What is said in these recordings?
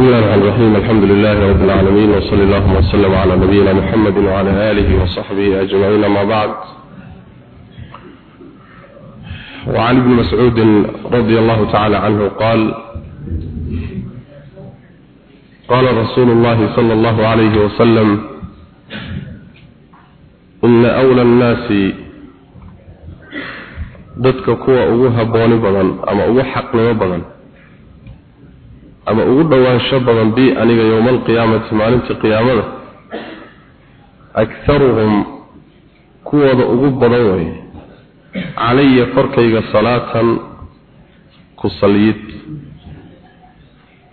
بسم الله الرحمن الرحيم. الحمد لله رب العالمين وصلى الله وسلم على نبينا محمد وعلى آله وصحبه أجمعين. ما بعد وعن ابن مسعود رضي الله تعالى عنه قال قال رسول الله صلى الله عليه وسلم إن أولى الناس dadka kuwa ugu habooni badan ama ugu xaqnimo badan ama ugu dhowaansho badan bi aniga yowma alqiyaamati maalinta qiyaamada akharuhum kuwooda ugu badan way. Calaya korkayga salaatan ku saliyid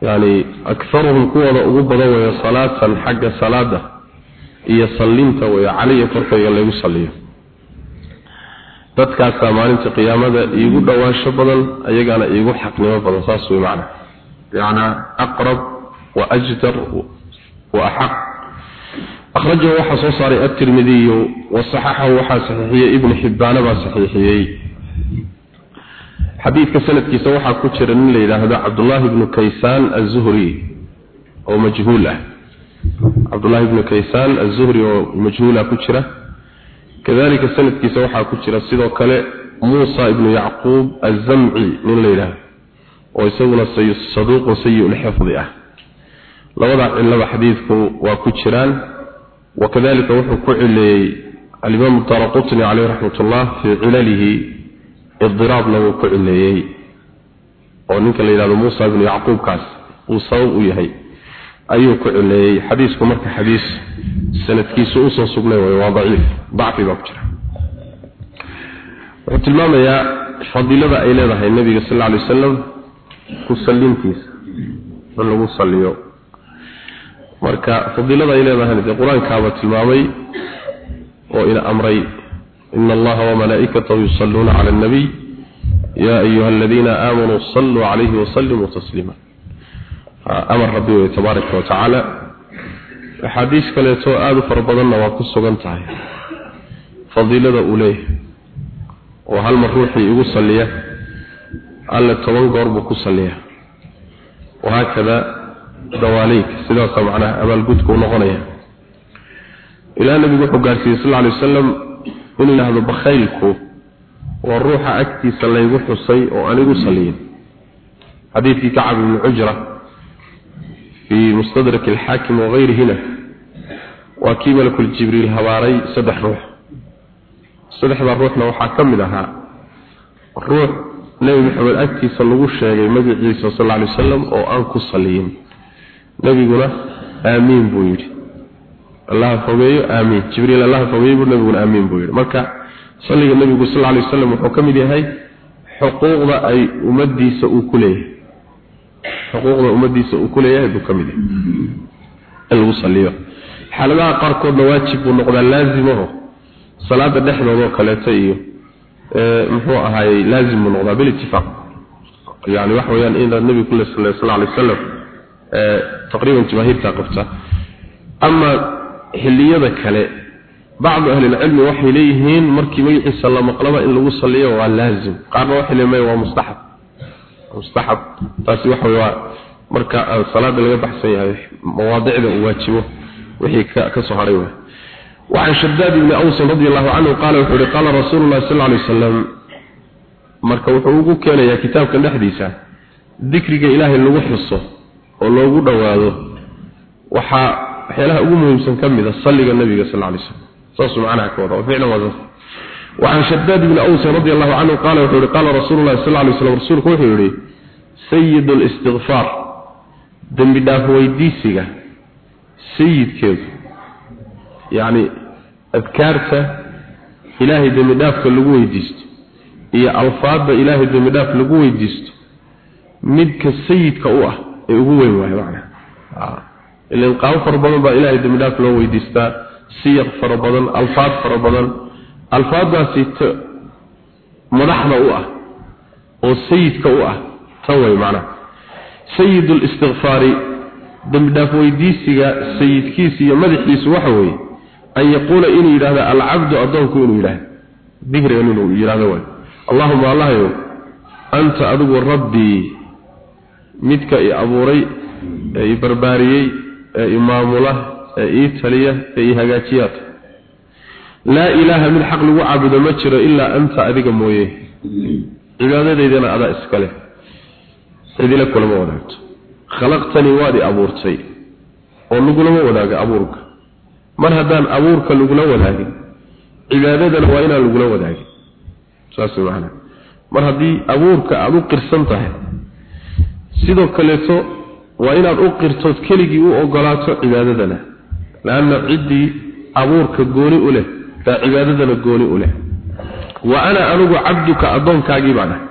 yani akharuhum kuwooda ugu badan way salaatan xagga salaada iyo sallinta way. Calaya korkayga lagu saliyo dadkaasaa maalinta qiyaamada iigu dhowaansho badan ayagaana iigu xaqnimo badan saas way macna bimacnaa aqrab wa ajdar wa axaq. Akhrajahu waxaa soo saaray atirmidiyu wasaxaxahu waxaa saxiixiyey ibnu xibbaana baa saxiixiyey xadiidka sanadkiisa waxaa ku jira nin la yidhaahdo cabdullaahi ibnu kaysaan azuhri oo majhuul ah. Cabdullaahi ibnu kaysaan azuhri oo majhuula ku jira. Kadalika sanadkiisa waxaa ku oo isaguna saduuqun sayi-ulxifdi ah. Labadaa cilaba xadiidku waa ku jiraan. Wakadalika wuxuu ku cileeyey alimaamu daraqutni caleyh raxmat ullah fii cilalihi idiraabna wuu ku cileeyey oo ninka la yidhahdo muusa ibnu yacquubkaas uu sabab u yahay ayuu ku cileeyey xadiisku marka xadiis sanadkiisu u soo sugnay way waa daciif dacfi baa ku jira. Wuxuu tilmaamayaa fadiilada ay leedahay nabiga sal lla lay wasalam ku sallintiisa in lagu saliyo marka fadiilada ay leedahay qur'aankaaba tilmaamay oo ina amray ina allaha wamalaa'ikatahu yusalluuna cala annabiy ya ayuha aladiina aamanuu saluu calayhi wasallimuu tasliima amar rabbi tabaaraka wa tacaala. Axaadiis kaleeto aada u fara badanna waa ku sugan tahay. Fadiilada uu leeyahay oo hal mar saliya alle toban goor buu ku saliya wahaakada dawaaleyka sidaasa macnaha abaalgudka u noqonaya. Ilaa nabigu wuxuu gaarsiiyey sal alay wasalam inuu yidhaahdo bakhaylku waa ruuxa agtiisa laygu xusay oo anigu saliyin. Xadiidkii kacab ibni cujra fii mustadrak alxaakim wahayrihina waa kii malakul jibriil habaaray saddex ruux. Saddexdaa ruuxna waxaa ka mid ahaa ruux nebi maxamed agtiisa lagu sheegay magaciisa sal alay wasalam oo aan ku saliyin. Nebiguna aamiin buu yidhi. Allaha fogeeyo aamiin. Jibriil allaha fogeeyo buu nebiguna aamiin buu yidhi. Marka salliga nebigu sal alay wasalam wuxuu ka mid yahay xuquuqda ay ummadiisa uu ku leeyahay. Xuquuqda ummadiisa uu ku leeyahay buu ka mid yahay. In lagu saliyo. Xaaladaha qaarkoodna waajib buu noqdaa laazimaho salaada dhexdoodoo kaleeto iyo muxuu ahaayey laazim buu noqdaa bilitifaaq yani waxa weeyaan inaad nebiga kule sal sal alay wasalam taqriiban jamaahiirtaa qabta. Ama xilliyada kale bacdu ahlilcilmi waxay leeyihiin markii magaciisa la maqlaba in lagu saliyo waa laazim. Qaarna waxay leeyihiin waa mustaxab. Mustaxab taasi waxa waa marka salaada laga baxsan yahay mawaadicda uu waajibo wixii ka soo haray waay وعن شداد بن أوس رضي الله عنه قال وحوري قال رسول الله صلى الله عليه وسلم marka wuxuu ugu keenayaa kitaabkan dhexdiisa dikriga ilaahay lagu xuso oo loogu dhawaado waxa waxyaalaha ugu muhiimsan ka mid ah salliga nabiga sallallahu alayhi wasallam saas macnaha ka wada ficlan wada وعن شداد بن أوس رضي الله عنه قال وحوري قال رسول الله صلى الله عليه وسلم رسولك وحوري سيد الاستغفار دم بداه ويديسيغا سيد كيف yacni adkaarta ilaahay dembidhaafka lagu weydiisto iyo alfaadda ilaahay dembidhaaf lagu weydiisto midka sayidka u ah ee ugu weyn waay macnaha ah, ilan qaabo fara badan baa ilaahay dembidhaaf loo weydiistaa. Siyaq fara badan alfaad fara badan. Alfaaddaasi ta madaxda u ah oo sayidka u ah tan way macnaha sayid listikfaari dembidhaaf weydiisiga sayidkiisa iyo madaxiisu waxa weeye an yaquula inuu yidhahdo alcabdu addoonku inuu yidhahdo dikrigan inuu yidhahdo waay. Allahuma allahayow anta adigu rabbii midka i abuuray ee i barbaariyey ee i maamula ee ii taliya ee i hagaajiyaad laa ilaaha mid xaq lagu caabudo ma jiro ilaa anta adiga mooye. Cibaadadaydana adaa iskale cidila kulama wadaagto. Khalaqtanii waad i abuurtay oo lagulama wadaago abuurka mar haddaan abuurka lagula wadaagin cibaadadana waa inaan lagula wadaagin. Saas macana mar haddii abuurka aada u qirsan tahay sidoo kaleeto waa inaad u qirtood keligii u ogolaato cibaadadana. Laanna ciddii abuurka gooni u leh baa cibaadadana gooni u leh. Wa ana anugu cabduka addoonkaagii baan ahay.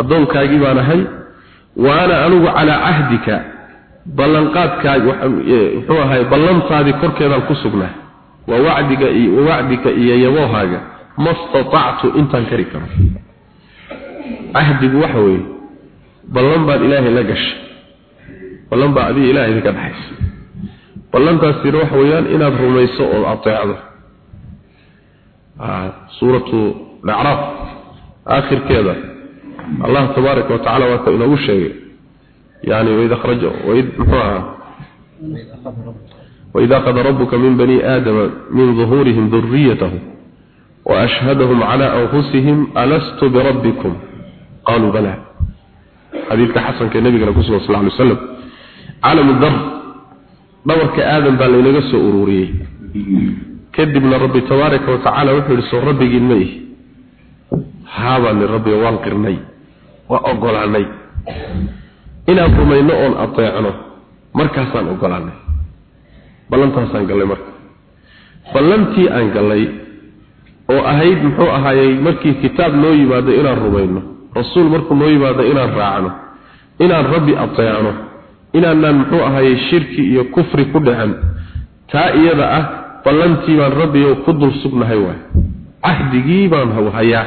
Addoonkaagii baan ahay. Wa ana anugu calaa cahdika ballanqaadkaagi muxuu ahay ballantaadii korkeedaan ku sugnaa. Wa wacdiga iyo wacdika iyo yaboohaaga. Ma statactu intaan kari karo. Cahdigu waxa weeye ballan baad ilaahay la gashay. Ballan baa adiga ilahay idinka dhexaysa ballantaasina waxa weeyaan inaad rumayso oo ateecdo suuratu lacraaf aakhirkeeda. Allah tabaaraka wa tacala waa ka inoogu sheegay yani waid akhraja waid muxuu ahaa وإذ أخذ ربك من بني آدم من ظهورهم ذريتهم وأشهدهم على أنفسهم ألست بربكم قالوا بلى حديث حسن كالنبي صلى الله عليه وسلم عالم الذر دورك آدم بل لنقص أروريه كذبنا ربي تبارك وتعالى وحي لسو ربي جنيه هذا للربي وانقرني وأقول عني inaan rumayno oon adeecno markaasaan ogolaanay ballantaasaan galay marka. Ballantii aan galay oo ahayd muxuu ahaayey markii kitaab noo yimaado inaan rumayno rasuul markuu noo yimaado inaan raacno inaan rabbi adeecno inaanaan muxuu ahaayey shirki iyo kufri ku dhacan taa iyada ah ballantii baan rabbiyow ku dul sugnahay waay. Cahdigii baan hayaa.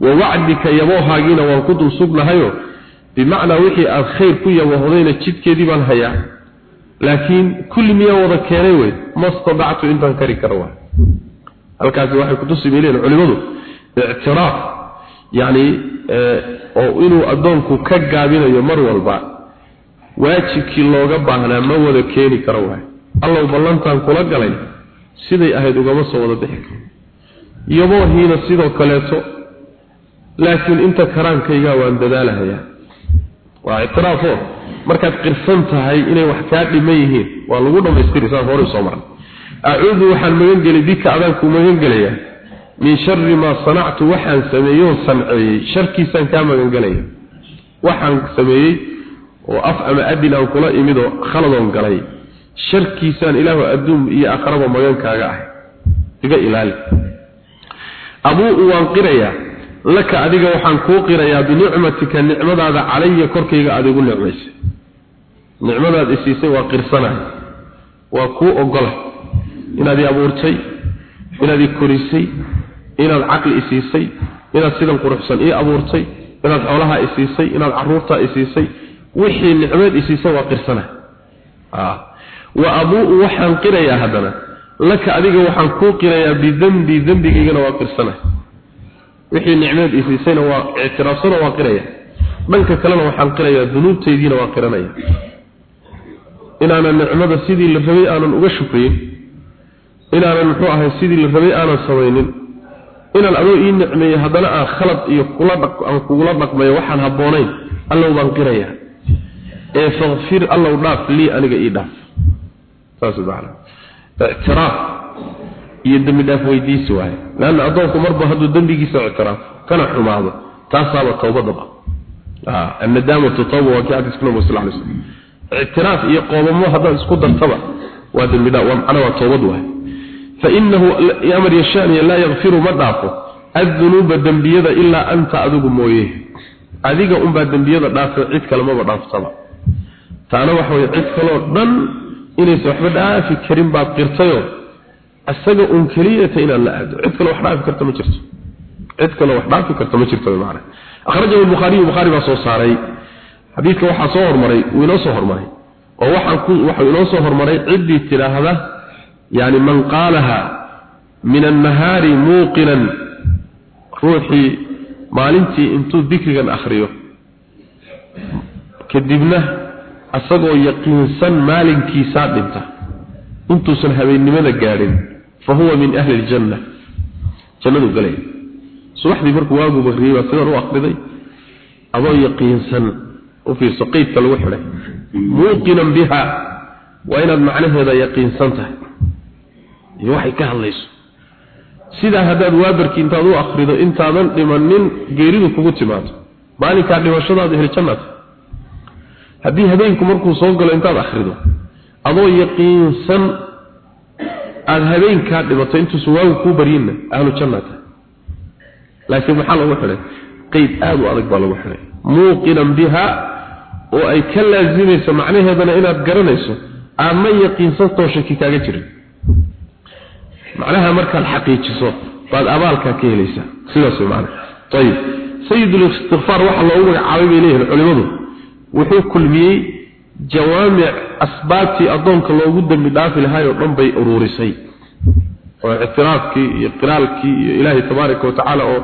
Wa wacdika yaboohaagiina waan ku dul sugnahayo bimacnaa wixii aad khayr ku yaboohdayna jidkeedii baan hayaa. Laakiin kulli miyaa wada keenay wey mastadactu intaan kari karo waa. Halkaasi waxay kutusi bay culimadu ictiraaf yacni oo inuu addoonku ka gaabinayo mar walba waajibkii looga baahnaa ma wada keeni karo waay allow ballantaan kula galay siday ahayd ugama soo wada bixi karo. Yaboohiina sidoo kaleeto laakiin inta karaankaygaa waan dadaalahayaa waa ictiraafo markaad qirsan tahay inay wax kaa dhiman yihiin waa lagu dhamaystiri saan hore soo maray acuudu waxaan magan bika adaan ku magan gelayaa. Min sharri maa sanactu waxaan sameeyoon sanceeyey sharkiisaan kaa magan gelaya waxaan sameeyey oo af ama adin aan kula imid oo khaladoon galay. Sharkiisaan ilaahu adduun iyo akhraba magankaaga ahay. Iga ilaali. Abuu waan qirayaa laka adiga waxaan kuu qirayaa binicmatika nicmadaada calaya korkayga adigu nicmaysay nicmadaad isiisay waa qirsanahay. Waa kuu ogola inaad i abuurtay inaad i korisay inaad caqli isiisay inaad sidan quruxsan ii abuurtay inaad xoolaha isiisay inaad caruurtaa isiisay wixii nicmeed isiisay waa qirsanahay. Wa abuu waxaan qirayaa haddana. Laka adiga waxaan kuu qirayaa bidembi dembigaygana waa qirsanahay wixii nicmeed isiisayna waa ictiraafsana waa qiraya. Dhanka kalena waxaan qirayaa dunuubtaydiina waa qiranaya. Inaanan nicmada sidii la rabay aanan uga shukriyin. Inaanan muxuu ahay sidii la rabay aanan samaynin. Inaan adoo ii nicmeeyey haddana aan khalad iyo kula dhaq aan kugula dhaqmayo waxaan habboonayn. Allow baan qirayaa ee fakfir allow dhaaf lii aniga ii dhaaf. Saas macana ictiraaf iyo dembi dhaaf weydiisi waaye. Laanna addoonku marba hadduu dembigiisa ictiraaf kana xumaado. Taasaaba towbadaba annadaamatu tawba waa kii sal alay slam ictiraaf iyo qoobamo haddaad isku dartaba waa dembi dhaaf waa macna waa towbad waaye. Fainahu amar yashaaniya laa yakfiru ma dhaafo. Addunuuba dembiyada ilaa anta adigu mooye adiga unbaa dembiyada dhaafo cid kale maba dhaaftaba. Taana waxa weye cid kaloo dhan inaysan waxba dhaafi karin baad qirtayoo isaga un keliyata inaan la aado cid kale wax dhaafi karta ma jirto. Cid kale wax dhaafi karta ma jirto macna akhrajahu al-bukhari bukhari baa soo saaray. Xadiidka waxaa soo hormaray uu inoo soo hormaray. Oo waxa inoo soo hormaray ciddii tiraahda yani man qaalaha min an-nahari muuqinan ruuxii maalintii intuu dikrigan akhriyo. Kadibna asagoo yaqiinsan maalinkiisaa dhinta. Intuusan habeennimada gaadhin fa huwa min ahli aljanna jannaduu galaya subaxdii markuu waagu barriyey baa sidan u akriday adoo yaqiinsan u fiirso qeydka lagu xidhay muuqinan biha waa inaad macnaheeda yaqiinsan tahay iyo waxay ka hadlayso sidaa haddaad waabarkii intaad u akrido intaadan dhimanin geeridu kugu timaado maalinkaa dhimashadaada hel jannaad haddii habeenku markuu soo galo intaad akhrido aada habeenkaa dhimato intuusan waagu kuu baryinna ahlu jannata. Laakiin maxaa lagu xidhay qeyd aada u adag baa lagu xidhay. Muuqinan biha oo ay ka laasimayso macnaheedana inaad garanayso aadma yaqiinsantoo shaki kaaga jirin. Macnaha markaad xaqiijiso baad abaalkaa ka helaysaa. Sidaas macnaha. Ayib sayidul istikfaar waxaa loogu magacaabay bay leeyihiin culimadu. Wuxuu kulmiyey jawaamic asbaabtii addoonka loogu dembi dhaafi lahaay oo dhan bay uruurisay. Oo ictiraafkii iyo qiraalkii iyo ilaahay tabaaraka watacaala oo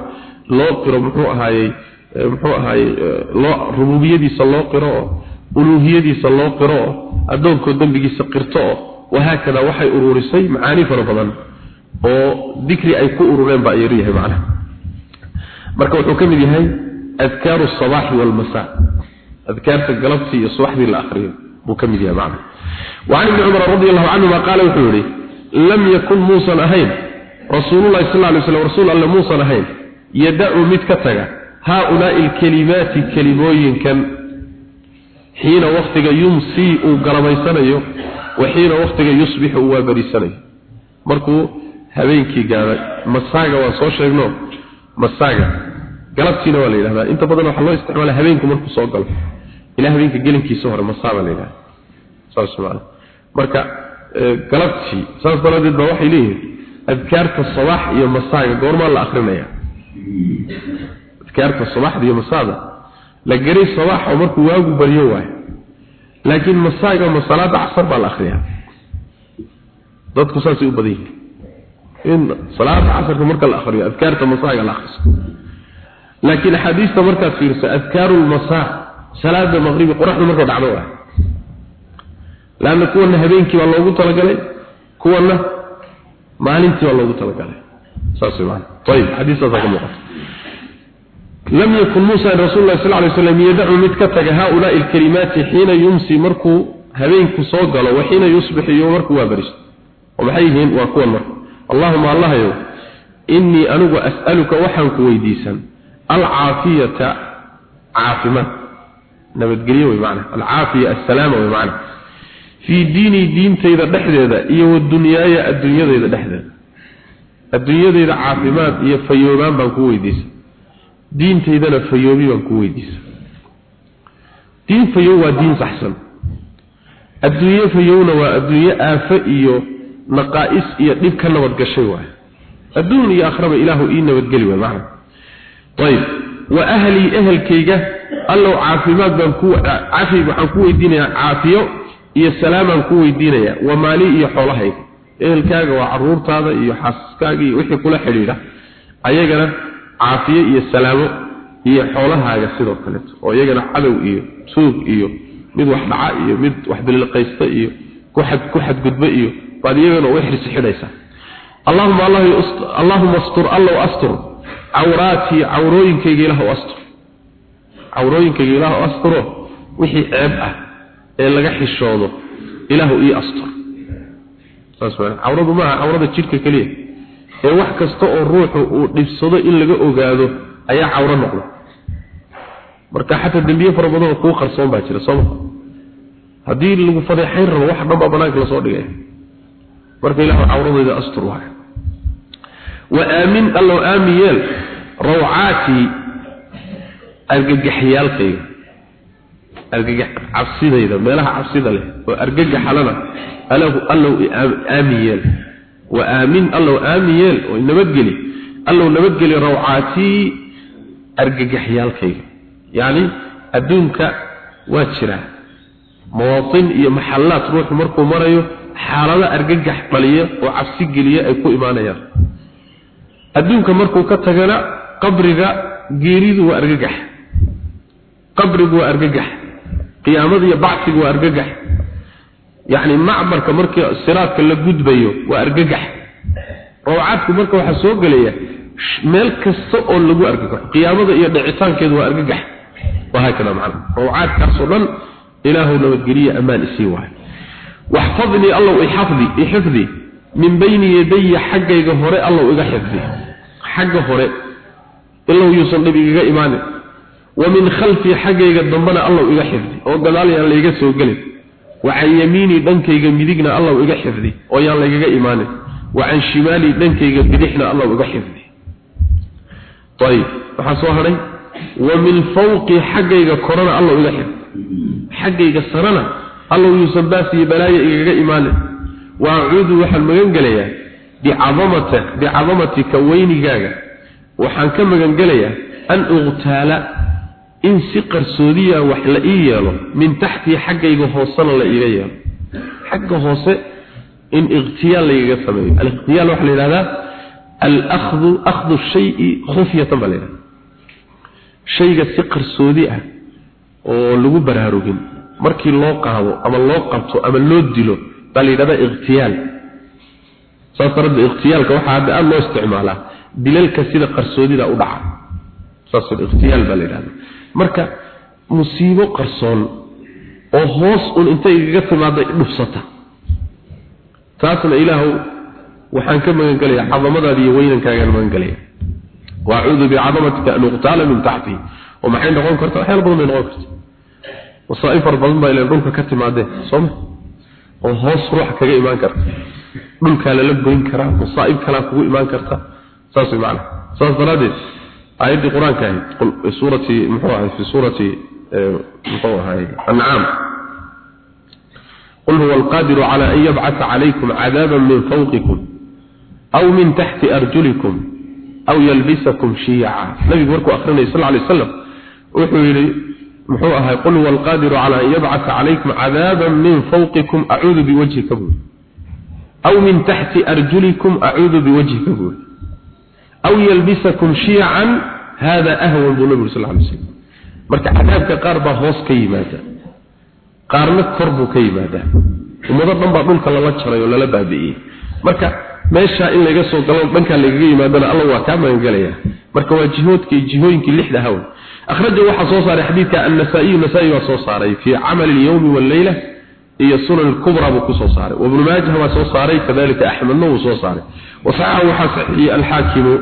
loo qiro muxuu ahaayey muxuu ahaayey loo rububiyadiisa loo qiro oo uluuhiyadiisa loo qiro oo addoonkoo dembigiisa qirto oo wahaakada waxay uruurisay macaani fara badan oo dikri ay ku urureen baa ayar yahay macnaha adkaarta galabtii iyo subaxdii la akhriyo buu ka mid yahay macnaha وعن ابن عمر رضي الله عنهما قال وحوري لم يكن موسى أهين رسول الله صلى الله عليه وسلم رسول الله موسى أهين يدع متكتغا هؤلاء الكلمات كلموين كان حين وقتك يمسي وقرميسانيو وحين وقتك يصبح وبريسانيو مركو habeenkii gaaray masaaga waa soo sheegno masaaga galabtiina waa la yidhahdaa. Inta badan waxaa loo isticmaala habeenku markuu soo galo. Ilaa habeenka gelinkiisa hore masaa baa la yidhahda saas maana. Marka galabtii saas daraaddeed baa waxay leeyihiin adkaarta sabax iyo masaaga goormaa la akrinaya adkaarta sabaxda iyo masaada. La garay sabax oo markuu waagu baryo waayo. Laakiin masaaga ma salaada casar baa la akriyaa dadku saasay u badan yihiin. In salaada casarka marka la akhriyo adkaarta masaaga la akhriso laakiin axaadiista markaad fiirso adkaaru lmasaa salaada maqribi qoraxdu markay dhacdo waa laanna kuwana habeenkii baa loogu talagalay kuwana maalintii baa loogu talagalay saas wey maana ayib xadiistaasaa ka muuqata لم يكن موسى رسول الله صلى الله عليه وسلم يدع متكتك هؤلاء الكلمات حين يمسي مركو هبينك صوغل وحين يصبح يوم مركو وابرش ومحيهم وكون مركو اللهم الله يو إني أنه أسألك وحنك ويديسا alcaafiyata caafimaad. Nabadgelyo wey macna alcaafiya assalaama wey macna fii diinii diintayda dhexdeeda iyo wadunyaaya adduunyadayda dhexdeeda. Adduunyadayda caafimaad iyo fayoobaan baan ku weydiisa. Diintaydana fayoobi baan kuu weydiisa. Diin fayoob waa diin saxsan. Adduunye fayowna waa adduunye aafo iyo naqaa'is iyo dhib ka nabadgashay waay adduun iyo akhraba ilaahu ii nabadgeli way macna ayib wa ahlii ehelkayga allow caafimaad baan ku caafi waxaan ku weydiinayaa caafiyo iyo salaamaan ku weydiinayaa wa maali iyo xoolahayga. Ehelkaaga waa caruurtaada iyo xaasaskaaga iyo wixii kula xidhiidha. Ayagana caafiyo iyo salaamo iyo xoolahaaga sidoo kaleeto oo iyagana cadow iyo tuug iyo mid wax dhaca iyo mid wax daliilqaysta iyo ku xad ku xadgudba iyo baad iyagana way xirsi xidhaysaa. Allahuma allah allahuma astur allow astur cawraatii cawrooyinkayga ilaah u astur cawrooyinkayga ilaah u asturo wixii ceeb ah ee laga xishoodo ilaahu ii astur saas waa cawradu maaha cawrada jidhka keliya. Ee wax kasta oo ruuxu uu dhibsado in laga ogaado ayaa cawro noqda. Marka xataa dembiye fara badan oo kuu qarsoon baa jira sooma haddii lagu fadeexayn rabo wax dhan baa banaanka la soo dhigaya marka ilaahu cawradayda astur waay wa aamin allow aamin yeel rawcaatii argagaxyaalkayga argagax cabsidayda meelaha cabsida leh oo argagaxalana alahu allow aamin yeel. Wa aamin allow aamin yeel oo nabadgeli allow nabadgeli rawcaatii argagaxyaalkayga. Yacni adduunka waa jiraa mawaatin iyo maxallaad ruuxu markuu marayo xaalado argagax dhaliya oo cabsi geliya ay ku imaanayaan adduunka markuu ka tagana qabriga geeridu waa argagax. Qabrigu waa argagax. Qiyaamada iyo bacsiga waa argagax. Yacni macbarka markii siraadka la gudbayo waa argagax. Rawcaadku marka waxaa soo gelaya meel kasta oo lagu argagaxo qiyaamada iyo dhicitaankeedu waa argagax. Wahaakada macna. Rawcaadkaasoo dhan ilaahu nabadgeliya ammaan isii waayo waxfadnii allow ixafdi ixifdi min bayni yadaya xaggayga hore allow iga xifdi xagga hore ilow yuusan dhib igaga imaanin. Wa min khalfii xaggayga dambena allow iga xifdi. Oo gadaal yaan layga soo gelin. Wa can yamiinii dhankayga midigna allow iga xifdi. Oo yaan laygaga imaanin. Wa can shimaalii dhankayga bidixna allow iga xifdi. Ayib. Waxaa soo hadhay wa min fawqii xaggayga korana allow iga xifdi. Xaggayga sarana allow yuusan baas iyo balaayo igaga imaanin. Wa acuudu waxaan magan gelayaa bicadamata bicadamatika weynigaaga. Waxaan ka magan gelayaa an uqtaala in si qarsoodiya wax la ii yeelo min taxtii xaggayga hoosena la iiga yeelo. Xagga hoose in iqtiyaal laygaga sameeyo. Aliqtiyaal waxaa la yidhahdaa alakhdu akhdu shayi khufyatan baa la yidhahda shayga si qarsoodi ah oo lagu baraarugin markii loo qaado ama loo qabto ama loo dilo baa la yidhahdaa iqtiyaal saas darada ikhtiyaalka waxaa hadda aada loo isticmaalaa dilalka sida qarsoodida u dhaca. Saas ikhtiyaal baa marka musiibo qarsoon oo hoos un intay igaga timaada dhufsata. Taasna ilaahu waxaan ka magan gelayaa cadamadaada iyo weynankaagaan magan gelaya waacuudu bicadamatika an uqtaala min taxtii oo maxay noqon karta? Waxyaala badan bay noqon karta. Wasaa'ib fara badan baa ilan dhulka ka timaadee sooma oo hoos ruuxa kaga imaan karta dhulkaa lala goyn karaa masaa'ib kalaa kugu imaan karta. Saas way macana saas daraaddeed aayaddii qur'aanka ahayd suurati muxuu ahay fi suurati muxuu ahay ancaam qul huwa alqaadiru cala an yabcata calaykum cadaaban min fawqikum aw min taxti arjulikum aw yalbisakum shiyaca nabigu markuu akrinayay sal lay wasalam wuxuu yidhi muxuu ahay qul huwa alqaadiru cala an yabcata calaykum cadaaban min fawqikum acuudu biwajhika aw min taxti arjulikum acuudu biwajhika buuri aw yalbisakum shiyacan hada ahwan buu nabigu sal lay slam marka cadaabka qaar baa hoos ka yimaada qaarna kor buu ka yimaadaa ummado dhan baa dhulka lala jaray oo lala baabi'iyey marka meesha in laga soo galo dhanka lagaga yimaadana alla waa ka magan galaya marka waa jihoodkii jihooyinkii lixda hawl akhraja waxa soo saaray xadiidka an-nasa'i nasa'i waa soo saaray fi amal al-yawm wal layla iyo sunan kubra buu ku soo saaray. Ibnu maajah waa soo saaray kadalika axmedna wuu soo saaray. Wasaxahu waxaa saxiixiyey alxaakimu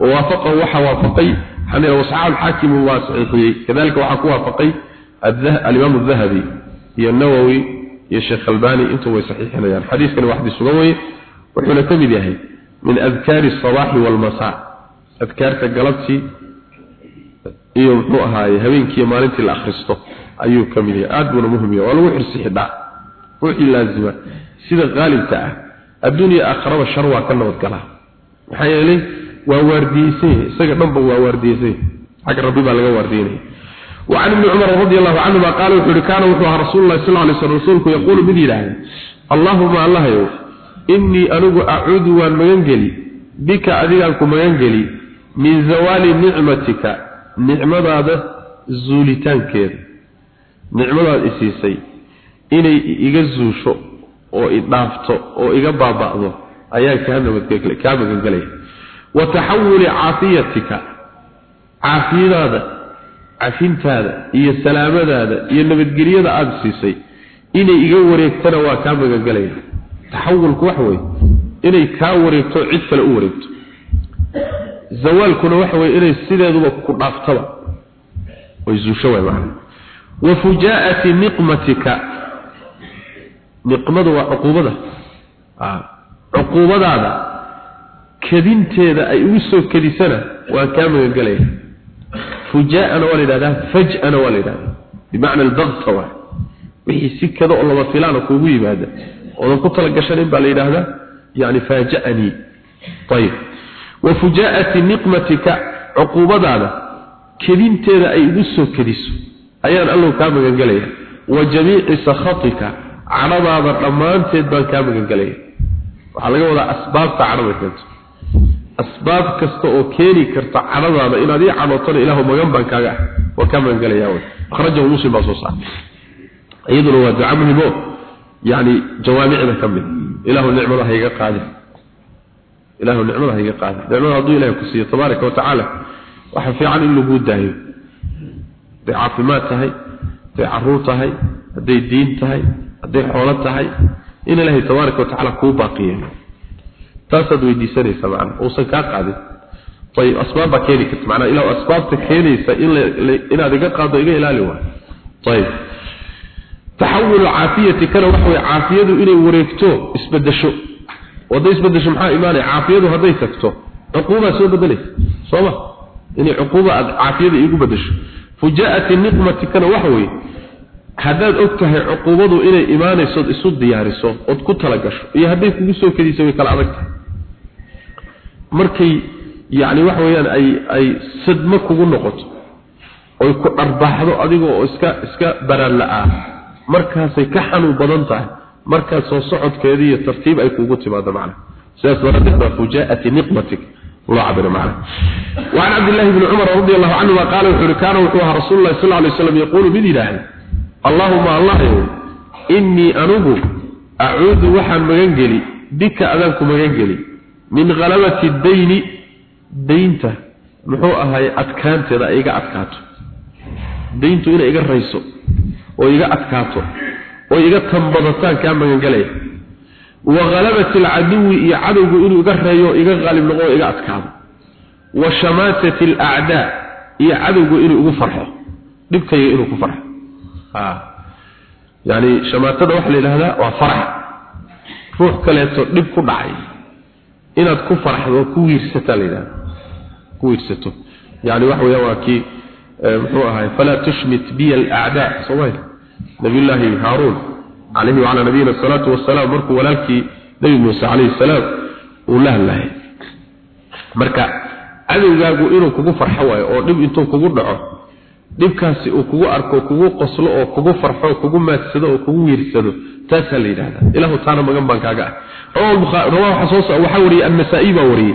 wawaafaqahu waxaa waafaqay wasaxahu alxaakimu waa saxiixiyey kadalika waxaa ku waafaqay alimaamu adahabi iyo nawowi iyo sheekh albani intuu way saxiixinayaan. Xadiiskani waxdii sugan weye wuxuuna ka mid yahay min adkaari asabaaxi waalmasaa adkaarta galabtii iyo muxuu ahaaye habeenkiiyo maalintii la akhristo ayuu ka mid yahay. Aad buuna muhiim yahay waa lagu xirsi wixii laazima sida qaalibka ah adduunyo aakhiraba shar waa ka nabad galaa maxaa yeelay waa waardiyeysay isaga dhanba waa waardiyeysay xagga rabbi baa laga waardiyeynaya وعن ابن عمر رضي الله عنهما قال وحده كان وحده رسول الله صلى الله عليه وسلم رسولك يقول من يلاهي اللهم الله يو إني أنه أعوذ ومغنجلي بك أذيك مغنجلي من زوال نعمتك نعمة هذا زولتان كير نعمة هذا إسيسي inay iga zuusho oo idhaafto oo iga baaba'do ayaa kaa magangelaya wa taxawuli caafiyatika caafiyadaada cafintaada iyo salaamadaada iyo nabadgelyada aada siisay inay iga wareegtana waa kaa magangalaya taxawulku waxa weye inay kaa wareegto cid kale u wareegto. Zawaalkuna waxa weye inay sideeduba ku dhaaftaba. Way zuusho waay macana wa fujaa'ati niqmatika niqmadu waa cuquubada. Cuquubadaada kadinteeda ay ugu soo kadisana waa kaa magangalaya fujaa'ana waa la yidhahdaa faj'ana waa la yidhahdaa. Bimacna albagta waa. Wixii si kada oo lama filaana kuugu yimaada oodan ku tala gashanin baa la yidhaahdaa yani faaja'anii ayib wa niqmatika cuquubadaada kedinteeda ay igu soo kediso. Ayaan allow kaa magangelaya wa jamiici sakhatika cadhadaada dhammaanteed baan kaa magangelaya waxaa laga wadaa asbaabta cadhada keento. Asbaab kasta oo keeni karta cadhadaada inaad ii cadhootana ilaahu magan baan kaaga ah. Waa kaa magangelaya wey. Akhrajahu muslim baa soo saaray. Iyaduna waa duca muhimo yani jawaamicda ka mid. Ilaahu nicmada ha iga qaadi. Ilaahu nicmada ha iga qaadi. Nicmada hadduu ilahay ku siiyo tabaaraka wa tacaala waxa fiican in lagu daayo. Hadday caafimaad tahay hadday carruur tahay hadday diin tahay hadday xoolo tahay in ilaahay tabaaraka wa tacaala kuu baaqiyeeyo taasaad weydiisanaysa macna uusan kaa qaadin. Ayib asbaab baa keeni karta macnaa ilaa asbaabta keenaysa in inaad iga qaado iga ilaali waayo. Ayib taxawul caafiyati kana waxa way caafiyadu inay wareegto isbedesho waday isbedesho maxaa iimaanay caafiyadu haday tagto cuquba soo bedelaysa sooma inay cuquba aad caafiyada igu bedesho fujaa'ati niqmati kana waxa way haddaad og tahay cuquubadu inay imaanayso isu diyaariso ood ku talagasho iyo hadday kugu soo kediso way kala adag tahay markay yacni waxa weeyaan ay ay sadmo kugu noqoto oy ku dharbaaxdo adiga oo iska iska baraan la-aa markaasay ka xanuun badan tahay markaas soo socodkeedii iyo tartiib ay kugu timaado macna sidaas daraaddeed baa fujaa'ati niqmatik loo cabiro macna وعن عبد الله بن عمر رضي الله عنهما قال وحر كان وحوها رسول الله صلى الله عليه وسلم يقول من allahuma allahyow innii anugu acuudu waxaan magan geli bika adaanku magan geli min khalabati dayni daynta muxuu ahaay adkaanteeda ay iga adkaato. Dayntu inay iga rayso oo iga adkaato oo iga tambadataan kaa magangelaya wa khalabati alcaduwi iyo cadowgu inuu iga reeyo iga qaalib noqo oo iga adkaado. Wa shamaasati alacdaa iyo cadowgu inuu igu farxo. Dhibkayga inuu ku farxo yani shamaatada waxaa la yidhahdaa waa farax. Ruux kaleeto dhib ku dhacay. Inaad ku farxdo ku wiirsataa la yidhahda ku wiirsato. Yani waxa weeyaan waa kii muxuu ahay falaa tushmit biya alacdaa soomaali nabiyullaahi haaruun calayhi wacalaa nabiyina asalaatu wasalaam markuu walaalkii nebi muuse calayhi salaam uu la marka cadowgaagu inuu kugu farxo waayo oo dhib intuu kugu dhaco dhibkaasi uu kugu arko kugu qoslo oo kugu farxo kugu maadsado oo kugu wiirsado taasaa la yidhahda ilaahu taana magan baan kaaga ah. Waxaa wariyey annasaa'i baa wariyey.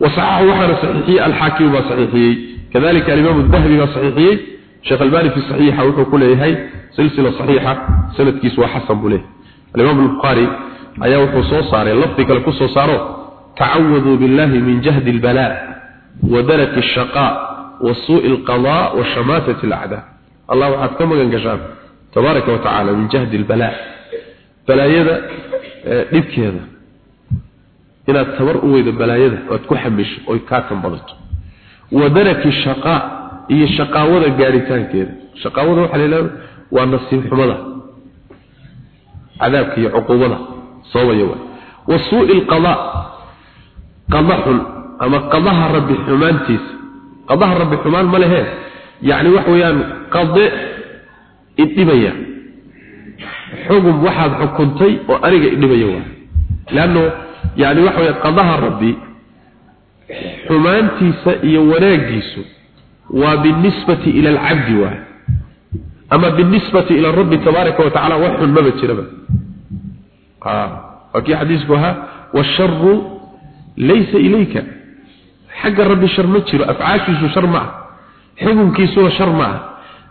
Wasaxaxu waxaana saxiixiyey alxaakimu baa saxiixiyey. Kadalika alimaamu dahabi baa saxiixiyey. Sheekh albani fi saxiixa wuxuu ku leeyahay silsila saxiixa sanadkiisu waa xasan buu leeyahay. Alimaamu albukhaari ayaa wuxuu soo saaray lafdi kale ku soo saaro tacawaduu billahi min jahdi albala wa daraki ashaqaa وسوء القضاء وشماتة الأعداء الله وحد كما قال تبارك وتعالى من جهد البلاء بلايدا نبكي هذا إن التبرؤ إذا بلايدا وتكحمش ويكاتم بضته wadaraki shaqaa iyo shaqaawada gaaritaankeeda shaqaawada waxaa la yidhahda waa nasiib xumada cadaabka iyo cuquubada sababaya waay wa suu'i alqadaa qada xun ama qadaha rabbi xumaan ma lehe yacni waxa weeyaan qade idhibaya. Xugum waxaad xukuntay oo aniga idhibaya waay leanno yani waxa weya qadaha rabbi xumaantiisa iyo wanaagiisu waa binisbati ila alcabdi waay ama binisbati ila rabbi tabaaraka wa wax xun maba jiraba waa kii xadiisku ahaa washaru laysa ilayka xagga rabbi shar ma jiro afcaashiisu shar ma ah xukunkiisuna shar ma ah.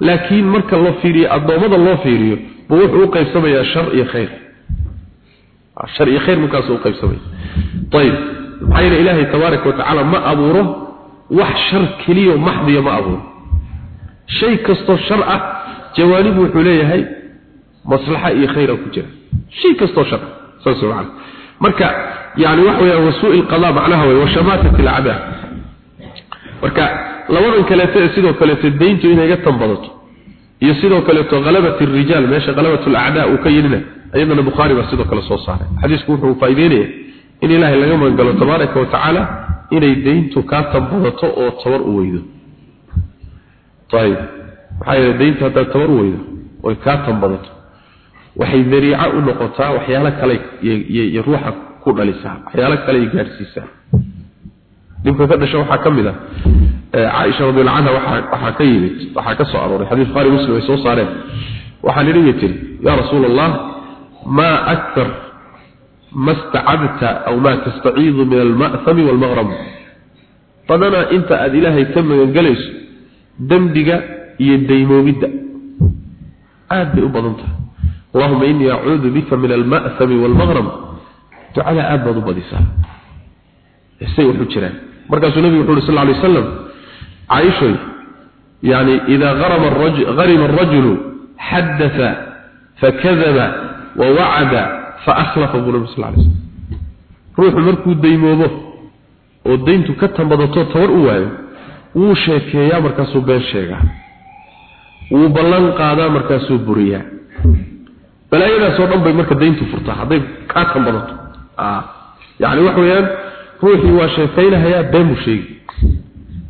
Laakiin marka loo fiiriyo addoommada loo fiiriyo buu wuxuu u qaybsamayaa shar iyo khayr. Shar iyo khayr markaasuu u qaybsamaya ayib maxaa yeele ilaahay tabaaraka wa tacaala ma abuuro wax shar keliya maxdiya ma abuuro. Shay kastoo shar ah jawaanib wuxuu leeyahay maslaxa iyo khayra ku jira. Shay kastoo shar saas macna marka yani waxa weeyaan wasuu'i alqada macnaha way washamaatat al'ada marka labadan kaleeto ee sidoo kaleeto dayntu inayga tanbadato iyo sidoo kaleeto qalabat ar-rijal meesha qalabat al-a'da u kayinina ayadana bukhari baa sidoo kale soo saaray. Xadiisku wuxuu faa'iideeyay in ilaahay laga magangalo tabaaraka wa ta'ala inay dayntu kaa tanbadato oo tabar u weydo. Tayib waxay daynta ta tawar weydo oo kaa tanbadato. Waxay dariica u noqotaa waxyaalo kale iyo ruuxa ku dhalisaa waxyaalo kale gaarsiisaa dhibka ka dhasha waxaa ka mid ah caaisha radiallahu canha waxaa ka yimid waxaa ka soo arooray xadiis bukhari muslim ay soo saareen. Waxaa nidhi tiri yaa rasuula allah ma stacadta aw maa tastaciidu min alma'hami waalmaqrab badanaa inta aada ilaahay ka magangelayso dembiga iyo daymoobidda aad bay u badan tahay allahuma innii acuudu bika min alma'sami waalmaqrab ducada aad baad u wuxuu markaasuu nabigu wuxu uhi sal lay wasalam caaishoy yani idaa harima arajulu xadaa fakadaba wawacada faakhlafa buu nabi sal lay slm ruuxu markuu daymoobo oo dayntu ka tambadato tabar u waayo wuu sheekeeyaa markaasuu been sheegaa. Wuu ballan qaadaa markaasuu buriyaa. Balaayadaasoo dhan bay marka dayntu furtaa hadday kaa tambadato. Yani waxa weeyaan ruuxii waa sheekaynahayaa been buu sheegi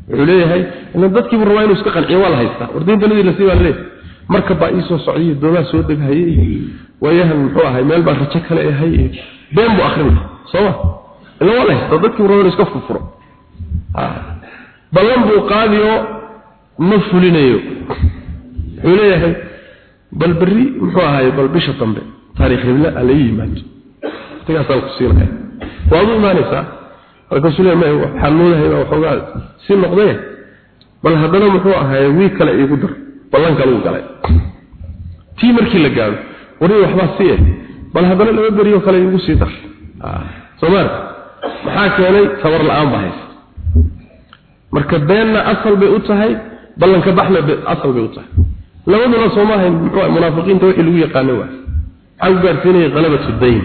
wuxuu leeyahay ilan dadkiibu rabaa inuu iska qanciyo waa la haystaa. Wardayntanadii la sii baa la leeyahay marka baa iisoo socday doomaa soo deghayay waayahan muxuu ahay meel baa rajo kale ahay. Been buu akrinaya sooma ila waa la haystaa dadkiibu rabaa inuu iska furfuro. Ballan buu qaadiyo ma fulinayo. Wuxuu leeyahay bal berri muxuu ahaay bal bisha dambe taariikh ala yimaado waqtigaasaan ku siinaya waad u imaanaysaa markaasuu le waxaan moodahay baa waxoogaa si noqdee bal haddana muxuu ahaay wiig kale iigu dar ballan kale uu galay. Tii markii la gaadho wari waxbaa siye bal haddana laba beriyo kale iigu sii dar. Soomaarka maxaa keenay? Tabar la'aan baa haysa marka beenna asal bay u tahay ballanka baxna asal bay u tahay. Labaduna sooma munaafiqiinta wixii lagu yaqaanay waa. Maxaa ku gaarsiinaya qalabatu dayn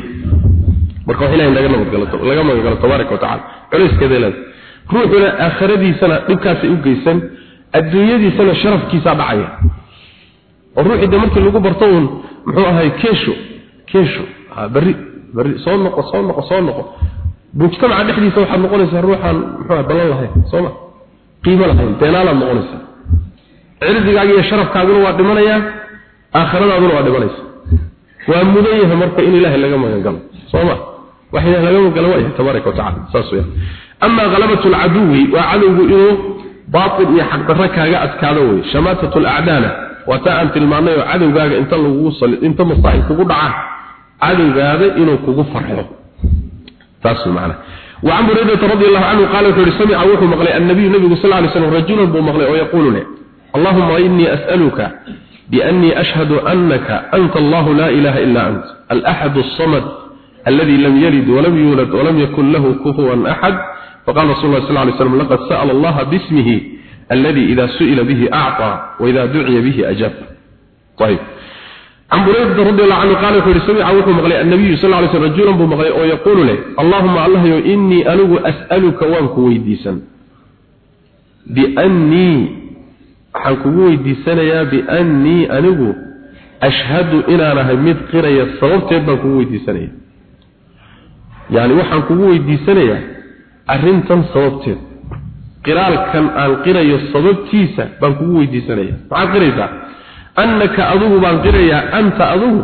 marka wax ilahay laga nabadgalo laga magangalo tabaaraka wa tacala culayskeeda leeda ruuxuna aakhiradiisana dhibkaasay u geysan adduunyadiisana sharafkiisaa dhacaya. Oo ruuxii markii lagu barto uun muxuu ahay keesho keesho. Berri berri soo noqo soo noqo soo noqo. Mujtamaca dhexdiisa waxaad noqonaysaa ruuxaan muxuu ahay ballan lahayn sooma qiimo lahayn beenaalaad noqonaysaa cirdigaaga iyo sharafkaaguna waa dhimanayaa aakhiradaaduna waa dhimanaysa. Waa mudan yahay marka in ilaahay laga magangalo sooma wax ilahay laga magangalo waa yahay tabaaraka wa tacala saas weeyaan ama ghalabatu alcaduwi waa cadowgu inuu baatil iyo xaqdarro kaaga adkaado wey shamaatatu alacdaana waa taa aan tilmaanay oo cadowgaaga inta lagugu sali inta masaa'ib kugu dhaca cadowgaada inuu kugu farxo taas macna وعن بريدة رضي الله عنه قال وحوري سمع وحو مقلي النبي النبي صلى الله عليه وسلم رجلا بو مقلي ويقول له اللهم إني أسألك بأني أشهد أنك أنت الله لا إله إلا أنت الأحد الصمد الذي لم يلد ولم يولد ولم يكن له كفوا أحد فقال رسول الله صلى الله عليه وسلم لقد سأل الله باسمه الذي إذا سئل به أعطى وإذا دعي به أجاب طيب عن بريدة رضي الله عنه قال وحوري سمع وحو مغلي النبي صلى الله عليه وسلم رجلا بو مغلي ويقول له اللهم الله إني ألو أسألك وانك ويديسا بأني waxaan kugu weydiisanayaa biannii anigu ashhadu inaanahay mid qiraya sababteed baan kugu weydiisanaya yani waxaan kugu weydiisanayaa arrintan sababteed. Qiraalkan aan qirayo sababtiisa baan kugu weydiisanaya maxaad qiraysaa? Annaka adugu baan qirayaa anta adugu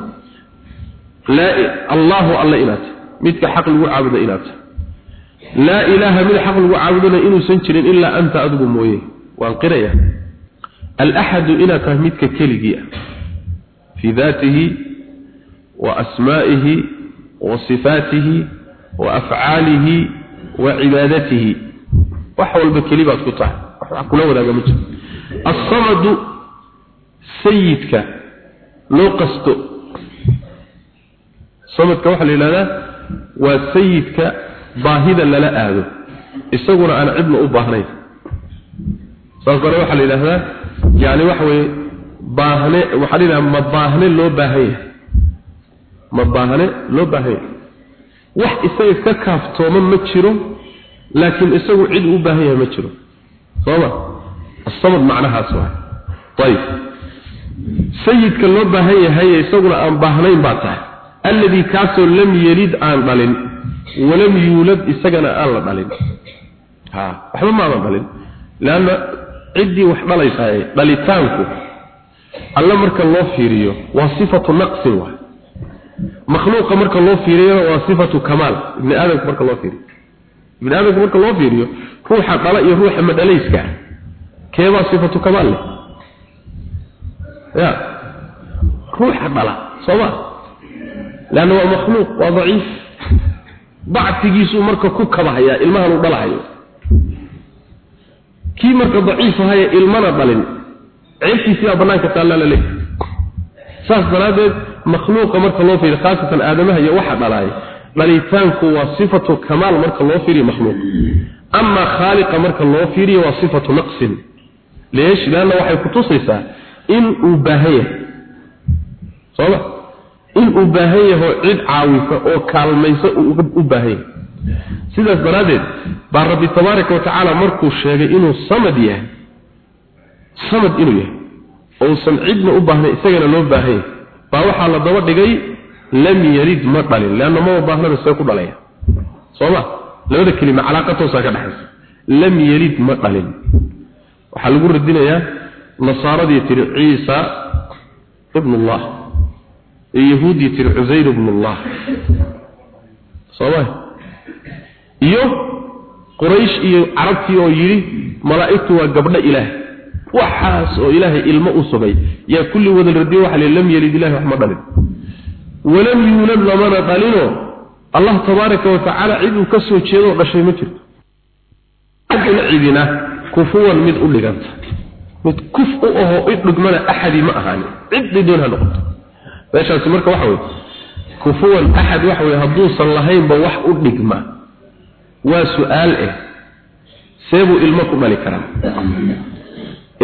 allahu alla inaad midka xaq lagu caabudo inaad laa ilaaha mid xaq lagu caabudona inuusan jirin ilaa anta adugu mooye. Waan qirayaa wa afcaalihi wa cibaadatihi. Wax walba kelibaad ku tahay. Waxaan kula wadaaga ma jiro. Assamadu sayidka loo qasto. Samadka waxaa la yidhahdaa waa sayidka baahida lala aado. Isaguna aan cidna u baahnayn. Saas dare waxaa la yidhaahdaa yani waxa weye baahne waxaa la yidhaha ma baahne loo baahan yahay. Ma baahne loo baahan yahay wax isaga ka kaaftooma ma jiro laakiin isagu cid u baahan yahay ma jiro. Sooma? Asamad macnahaas waay. Ayib. Sayidka loo baahan yahay isaguna aan baahnayn baa tahay. Alladii kaasoo lam yelid aan dhalin walam yuulad isagana aan la dhalin. Ha waxba maadan dhalin. Leanna ciddii wax dhalaysaay dhalitaanku alla marka loo fiiriyo waa sifatu naqsin waay makhluuqa marka loo fiiriyona waa sifatu kamaal. Ibni aadamka marka loo fiiriyo. Ibni aadamka marka loo fiiriyo ruuxa dhala iyo ruuxa madhalayska ah. Keebaa sifatu kamaal leh? Ya ruuxa dhala sooma leanna waa makhluuq waa daciif. Dacfigiisuu marka ku kabahayaa ilmahan uu dhalahayo. Kii marka daciif ahaya ilmana dhalin. Ceebtiisii baa banaanka taalla la leeyahay. Saas daraaddeed makhluuqa marka loo fiiriyo khaasatan aadamaha iyo waxa dhalaay. Dhalitaanku waa sifatu kamaal marka loo fiiriyo makhluuq. Ama khaaliqa marka loo fiiriyo waa sifatu naqsin. Leesh laana waxay ku tusaysaa in uu baahan yahay. Soo in uu baahan yahay cid caawisa oo kaalmaysa u baahan yahay. Sidaas daraaddeed baa rabbi tabaaraka wa tacaala markuu sheegay inuu samad yahay samad inuu yahay ousan cidna u baahnay isagana loo baahan yahay baa waxaa la daba dhigay lam yalid ma dhalin leanna maba baahnada see ku dhalaya. Sooma? Labada kelima calaaqa toosaa ka dhexaysa. Lam yalid ma dhalin. Waxaa lagu radinayaa nasaaradii tiri ciisa ibnullah iyo yahuuddii tiri cusayr ibnullah. Sooma? Iyo quraysh iyo carabtii oo yidhi malaa'igtu waa gabdho ilaah waxaas oo ilaahay ilmo u sugay. Yaa kulli wada radiyo waxa lam yalid ilahi wax ma dhalin. Walam yuulad lamana dhalino allah tabaaraka wa tacaala cid uu ka soo jeedo dhashay ma jirto. Xaggana cidina kufuwan mid u dhiganta. Mid kuf u aho i dhigmana axadi ma ahaani cid doon ha noqoto. Meeshaasi marka waxa weye kufuwan axad waxa weye hadduusan lahaynba wax u dhigma waa su'aal eh. Seebuu ilmo ku dhali karaa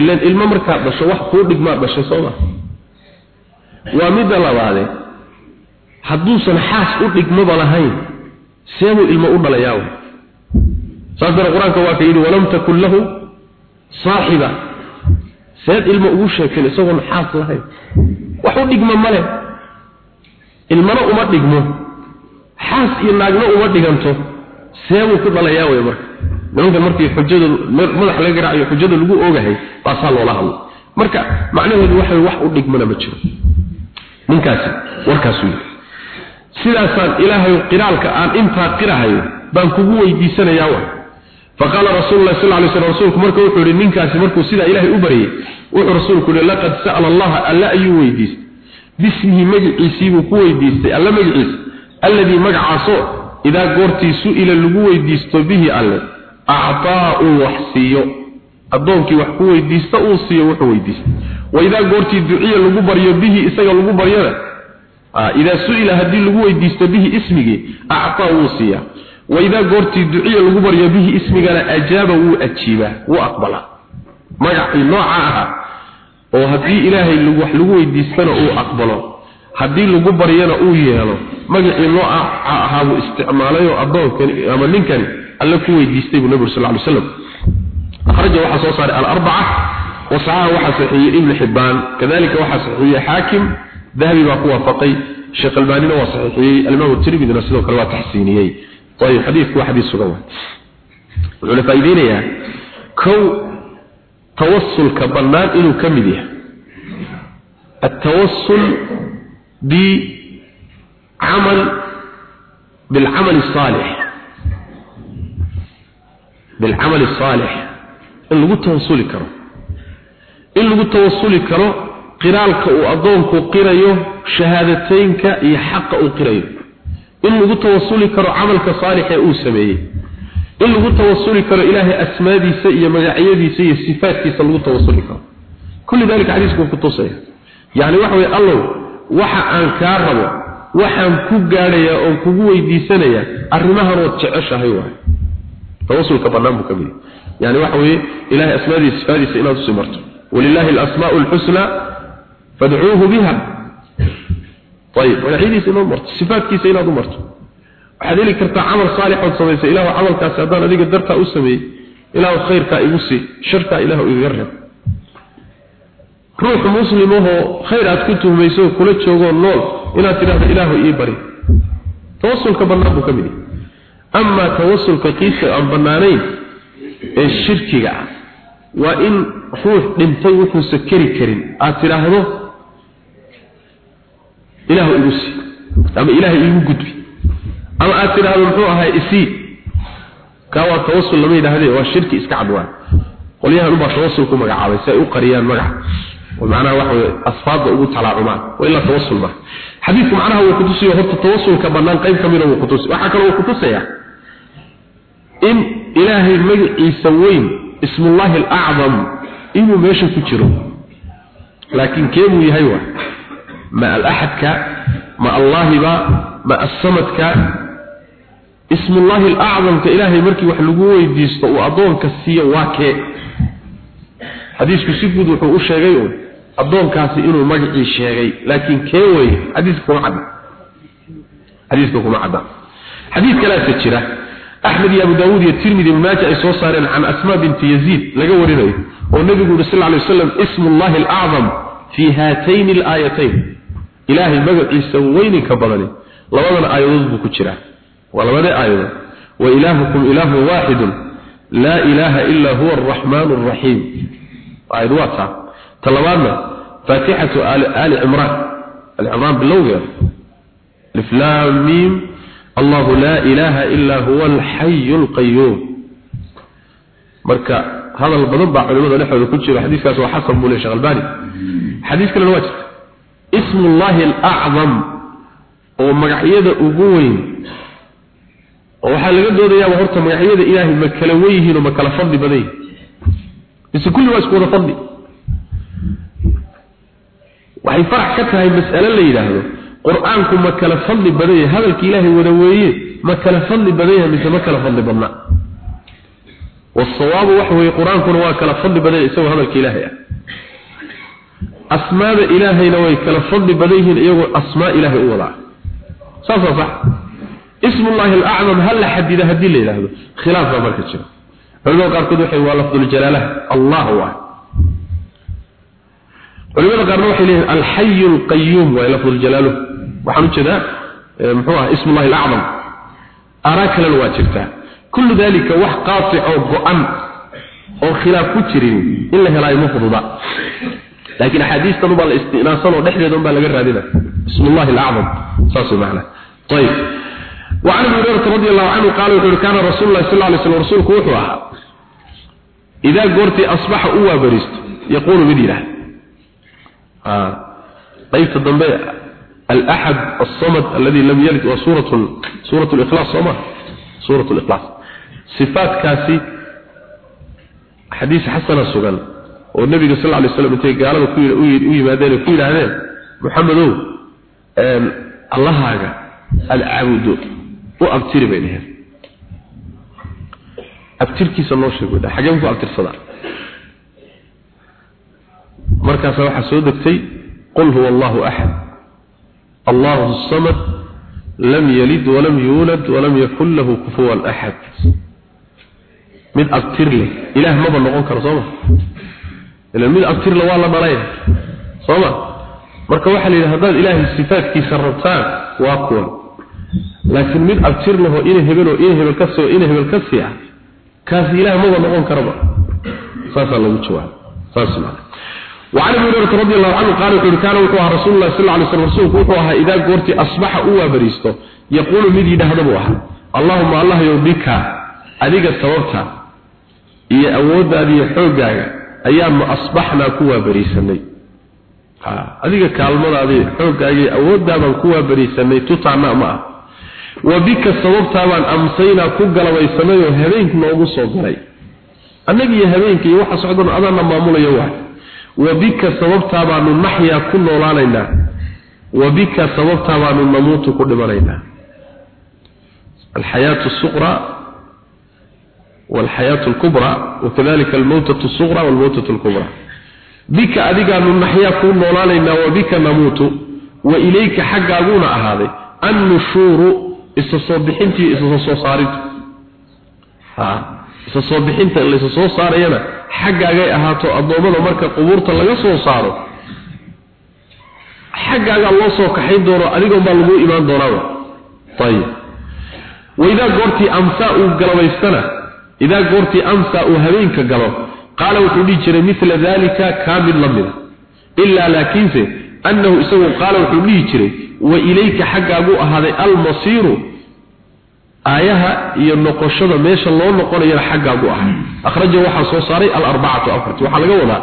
ilaan ilmo markaad dhasho wax kuu dhigmaad dhashay sooma waa midda labaade hadduusan xaas u dhigmaba lahayn seebuu ilmo u dhalayaa saas dara qur'aanka waa ka yidhi walam takun lahu saaxiba. Seed ilmo ugu sheekeen isagoon xaas lahayn. Wax u dhigma male ilmana uma dhigmo. Xaas iyo naagna uma dhiganto. Seebuu ku dhalayaa wey marka nimankan markii xujada madax laga garaacayo xujada lagu ogahay baasaa loola hadlo marka macnaheedu waxa wax u dhigmana ma jiro. Ninkaasi warkaasuu yidhi sidaasaan ilaahay qiraalka aan intaa qirahayo baan kugu weydiisanayaa wa. Faqaala rasuulullahi sal alay slam rasuulku marka wuxuu yidhi ninkaasi markuu sidaa ilaahay u baryay wuxuu rasuulku yidhi laqad sa'ala allaha alla ayuu weydiistay. Bismihi magiciisii buu ku weydiistay alla magaciisa alladii magacaasoo idaa goortii su'ila lagu weydiisto bihi alle actaa uu wax siiyo. Addoonkii wax ku weydiista uu siiyo wuxuu weydiistay. Waidaa goortii duciya lagu baryo bihi isaga lagu baryana idaa su'ila haddii lagu weydiisto bihi ismigii actaa wuu siiyaa. Waidaa goortii duciya lagu baryo bihi ismigana ajaaba wuu ajiibaa wuu aqbalaa. Magacii nooca ahaa oo haddii ilaahay wax lagu weydiistana uu aqbalo haddii lagu baryana uu yeelo magacii nooca ahaa buu isticmaalay oo addoonkani ama ninkani alle ku weydiistay buu nabigu sallallahu alayhi wasallam akhraja waxa soo saaray al-arba'a wa sahaha waxa sahihiyay ibn hibban kadalika waxa sahihiyay hakim dhahabi baa ku waafaqay sheekh albanina waa sahihiyay al-imam tirmidhi sidoo kale waa tahsiiniyay طيب حديث هو حديث سغوا وعلى فايدينيا كو توصل كبنان انه كمديه التوصل بعمل بالعمل الصالح bilcamal asaalix in lagu tawasuli karo in lagu tawasuli karo qiraalka uu addoonku qirayo shahaadateynka iyo xaqa uu qirayo in lagu tawasuli karo camalka saalixa ee uu sameeyey in lagu tawasuli karo ilaahay asmaadiisa iyo magacyadiisa iyo sifaadkiisa lagu tawasuli karo kulli dalika xadiisku ku tusaya yani waxa weeye allow waxa aan kaa rabo waxaan ku gaadhayaa oon kugu weydiisanayaa arrimahan ood jeceshahay waay tawasulka banaan buu ka mid yani waxa weeye ilaahay asmaadiisa sifaadiisa inaad usi marto. Walillahi alasmaa'u alxusna fadcuuhu biha. Ayib magacyadiisa inaad marto sifaadkiisa inaad u marto. Waxaad heli kartaa camal saalix ood samaysay ilaahu camalkaasi haddaan adiga dartaa u sameeyey ilaahu khayrkaa igu sii sharkaa ilaahu igaga reeb ruux muslimahoo khayr aad ku tuhmayso kula joogoo nool inaad tidhahdo ilaahu ii bari. Tawasulka bannaan buu ka mid yahay amaa tawasulka kiisa aan bannaanayn ee shirkiga ah waa in ruux dhintay wuxuusa keri karin. Aad tidhaahdo ilaahu igu sii ama ilaahay iigu gudbi. Ama aad tidhaahdo muxuu ahay isii. Kaa waa tawasul lama yidhaahdee waa shirki iska cadwaan. Qolyahan ubaa tawasul ku magacaabay si ay u qariyaan magaca macnaha waxa wey asfaadda ugu talaacumaan. Waa ilaa tawasul ma. Xadiidku macnaha wuu kutusiyo horta tawasulka bannaan qayb ka mida wuu kutusi waxaa kaloo wuu kutusaya in ilaahay magaciisa weyn ismullaahi alacdam inuu meesha ku jiro. Laakiin keebuu yahay waa? Ma al-ahadka ma allahiba ma as-samadka. Ismullahi al-a'zamka ilaahay markii wax lagu weydiisto uu adoonka siiyo waa kee? Xadiisku si guud wuxuu u sheegay oo adoonkaasi inuu magacii sheegay. Laakiin kee way xadiiska kuma cadda. Xadiiska kuma cadda. Xadiis kale jira axmed iyo abu daawuud iyo tirmidi ibn maaja ay soo saareen can asmaa binti yaziid laga warinayo oo nabigu yidhi sal lay wasalam ismu ullahi alacdam fii haatayni alaayatayn. Ilaahay magaciisa weyninka badani. Labadan aayadood buu ku jiraa. Waa labadee aayadood. Wa ilaahukum ilaahun waaxidun laa ilaaha ilaa huwa araxmaan araxiim aayad waa taa. Ta faatixatu ali cimraan. Ali cimraan allahu laa ilaaha ilaa huwa alxayu alqayuum marka hadal badan baa culimada dhexdooda ku jiro xadiiskaas waa xasan buu leh sheekh albaani xadiis kalena waa jirta. Ismullaahi alacdam oo magacyada ugu weyn. Oo waxaa laga doodayaaba horta magacyada ilaahay ma kala wen yihiin oo ma kala fadli badan yihiin mise kulli waa isku wada fadli. Waxay farax ka tahay mas'ale la yidhaahdo qur'aanku ma kala fadli badan yahay hadalka ilaahay wada weeye ma kala fadli badan yahay mise ma kala fadli badna wasawaabu waxa weeye qur'aankuna waa kala fadli badan yahay isagoo hadalka ilaahay ah. Asmaada ilaahayna way kala fadli badan yihiin iyagoo asmaa ilaahay u wadaa. Saasaa sax. Ismullahi alacdam hal la xadida haddii la yidhaahdo khilaaf baa marka jira. Culimada qaarkood waxay waa lafduljalaalaha allah waa. Culimada qaarna الله هو ولماذا قال روحي له الحي القيوم ولفظ الجلاله وحنو كذا محوها اسم الله الأعظم أراك للواجبتها كل ذلك وح قاطع أو قأن أو خلاف كترين إلا هلا يمفض لكن حديث تنبع الاستئناسان ونحن دنبع لقر هذا اسم الله الأعظم صاصي معنا طيب وعن ابن هريرة رضي الله عنه قال كان رسول الله صلى الله عليه وسلم رسول كوحوها إذا قرت أصبح أوى بريست يقول بدينه آه. طيب الضنباء الأحد الصمد الذي لم يلد وسورة سورة الإخلاص صمد سورة الإخلاص صفات كاسي حديث حسن السجن والنبي صلى الله عليه وسلم انت قال له كوي وي ما دين كوي هذا محمد الله هذا العبد وابتر بينهم abtirki soo sheego xageem ku abtirsada markaas waxa soo degtay qul huwa allahu ahad lam yulad wa lam yakul lahu kufuwan ahad mid abtir leh ilaah ma ba noqon karo sooma ila mid abtir la waa la dhalay sooma marka waxa la yiraahdaa ilaahay sifaadkiisa rabtaan waa kuwan laakiin mid abtir laho inay hebelo inay hebel ka soo inay hebel ka sii kaas ilaah ma ba noqon karaba saasa lagu jawaab saas ma وعن ابن هريره رضي الله عنه قال كان وقع رسول الله صلى الله عليه وسلم رسول وقعها اذا غورتي اصبح او بريستو يقول مدي دهدبوها اللهم الله يوبك adiga sababta iyo awoodaada iyo xoogaaga ayaa ma asbaxna kuwa bariisanay ha adiga kaalmadaada xoogaaga iyo awoodaadan kuwa bariisanay tutaana ma wabika sababta baan amsayna ku galabaysanay oo habeenk noogu soo galay annaga iyo habeenkii waxa socdan adana maamulayo waa wabika sababtaa baanu naxyaa ku noolaanaynaa wabika sababtaa baanu namuutu ku dhimanaynaa alxayaatu asuqra walxayaatu alkubra wakadalika almowtatu asuqra walmowtatu alkubra. Bika adigaanu naxyaa ku noolaanaynaa wabika namuutu wa ilayka xaggaaguuna ahaaday annushuuru isa soo bixintii isa soo saarintu isa soo bixinta laysa soo saarayana xaggaagay ahaato addoommada marka qubuurta laga soo saaro xaggaagaa loo soo kaxayn doono adigoon baa laguu imaan doonaaba ayib waidaa goortii amsaa uu galabaystana idaa goortii amsaa uu habeenka galo qaala wuxuu dhihi jiray mila dalika kaa mid la mida. Ilaa laakiinse annahu isagu qaala wuxuu dhihi jiray wa ilayka xaggaagu ahaaday almasiiru aayaha iyo noqoshada meesha loo noqonayana xaggaa buu ahay akhrajahu waxaa soo saaray alarbacatu afarti waxaa laga wadaa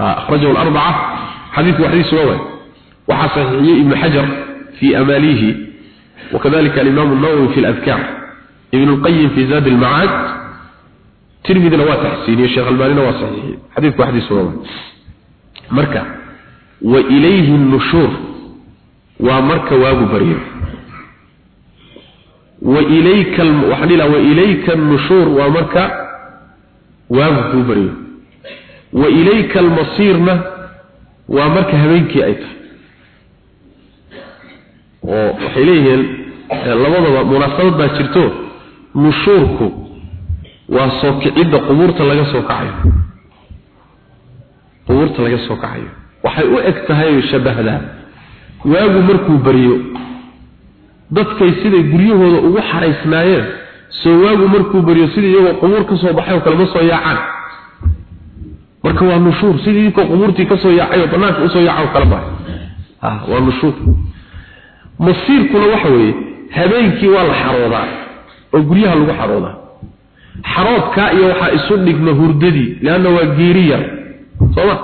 ah, akhrajahu alarbaca xadiidku xadiis sugan waay. Waxaa saxiixiyey ibnu xajar fii amaalihi wakadalika alimaamu nawowi fi aladkaar. Ibnu lqayim fii zaadi almacaad tirmidina waa taxsiiniyey sheekh albaanina waa saxiixiyey. Xadiidku xadiis sugan waay. Marka wa ilayhi nushuur waa marka waagu baryo wa ilayka al-masirna waa marka habeenkii ay tahay. Oo waxay leeyihiin labadaba munaasabad baa jirto nushuurku waa soo kicidda qubuurta laga soo kacayo. Qubuurta laga soo kacayo. Waxay u eg tahay shabahdaa waagu markuu baryo dadkay siday guryahooda ugu xaraysnaayeen soo waagu markuu baryo sidii iyagoo qubuur ka soo baxay oo kale ma soo yaacaan. Marka waa nushuur sidii inkoo qubuurtii ka soo yaacay oo bannaanka u soo yaaca oo kala baxay ha waa nushuur. Masiirkuna waxa weeye habeenkii waa la xaroodaa oo guryaha lagu xaroodaa. Xaroodkaa iyo waxaa isu dhigma hurdadii leanna waa geeri yar. Sooma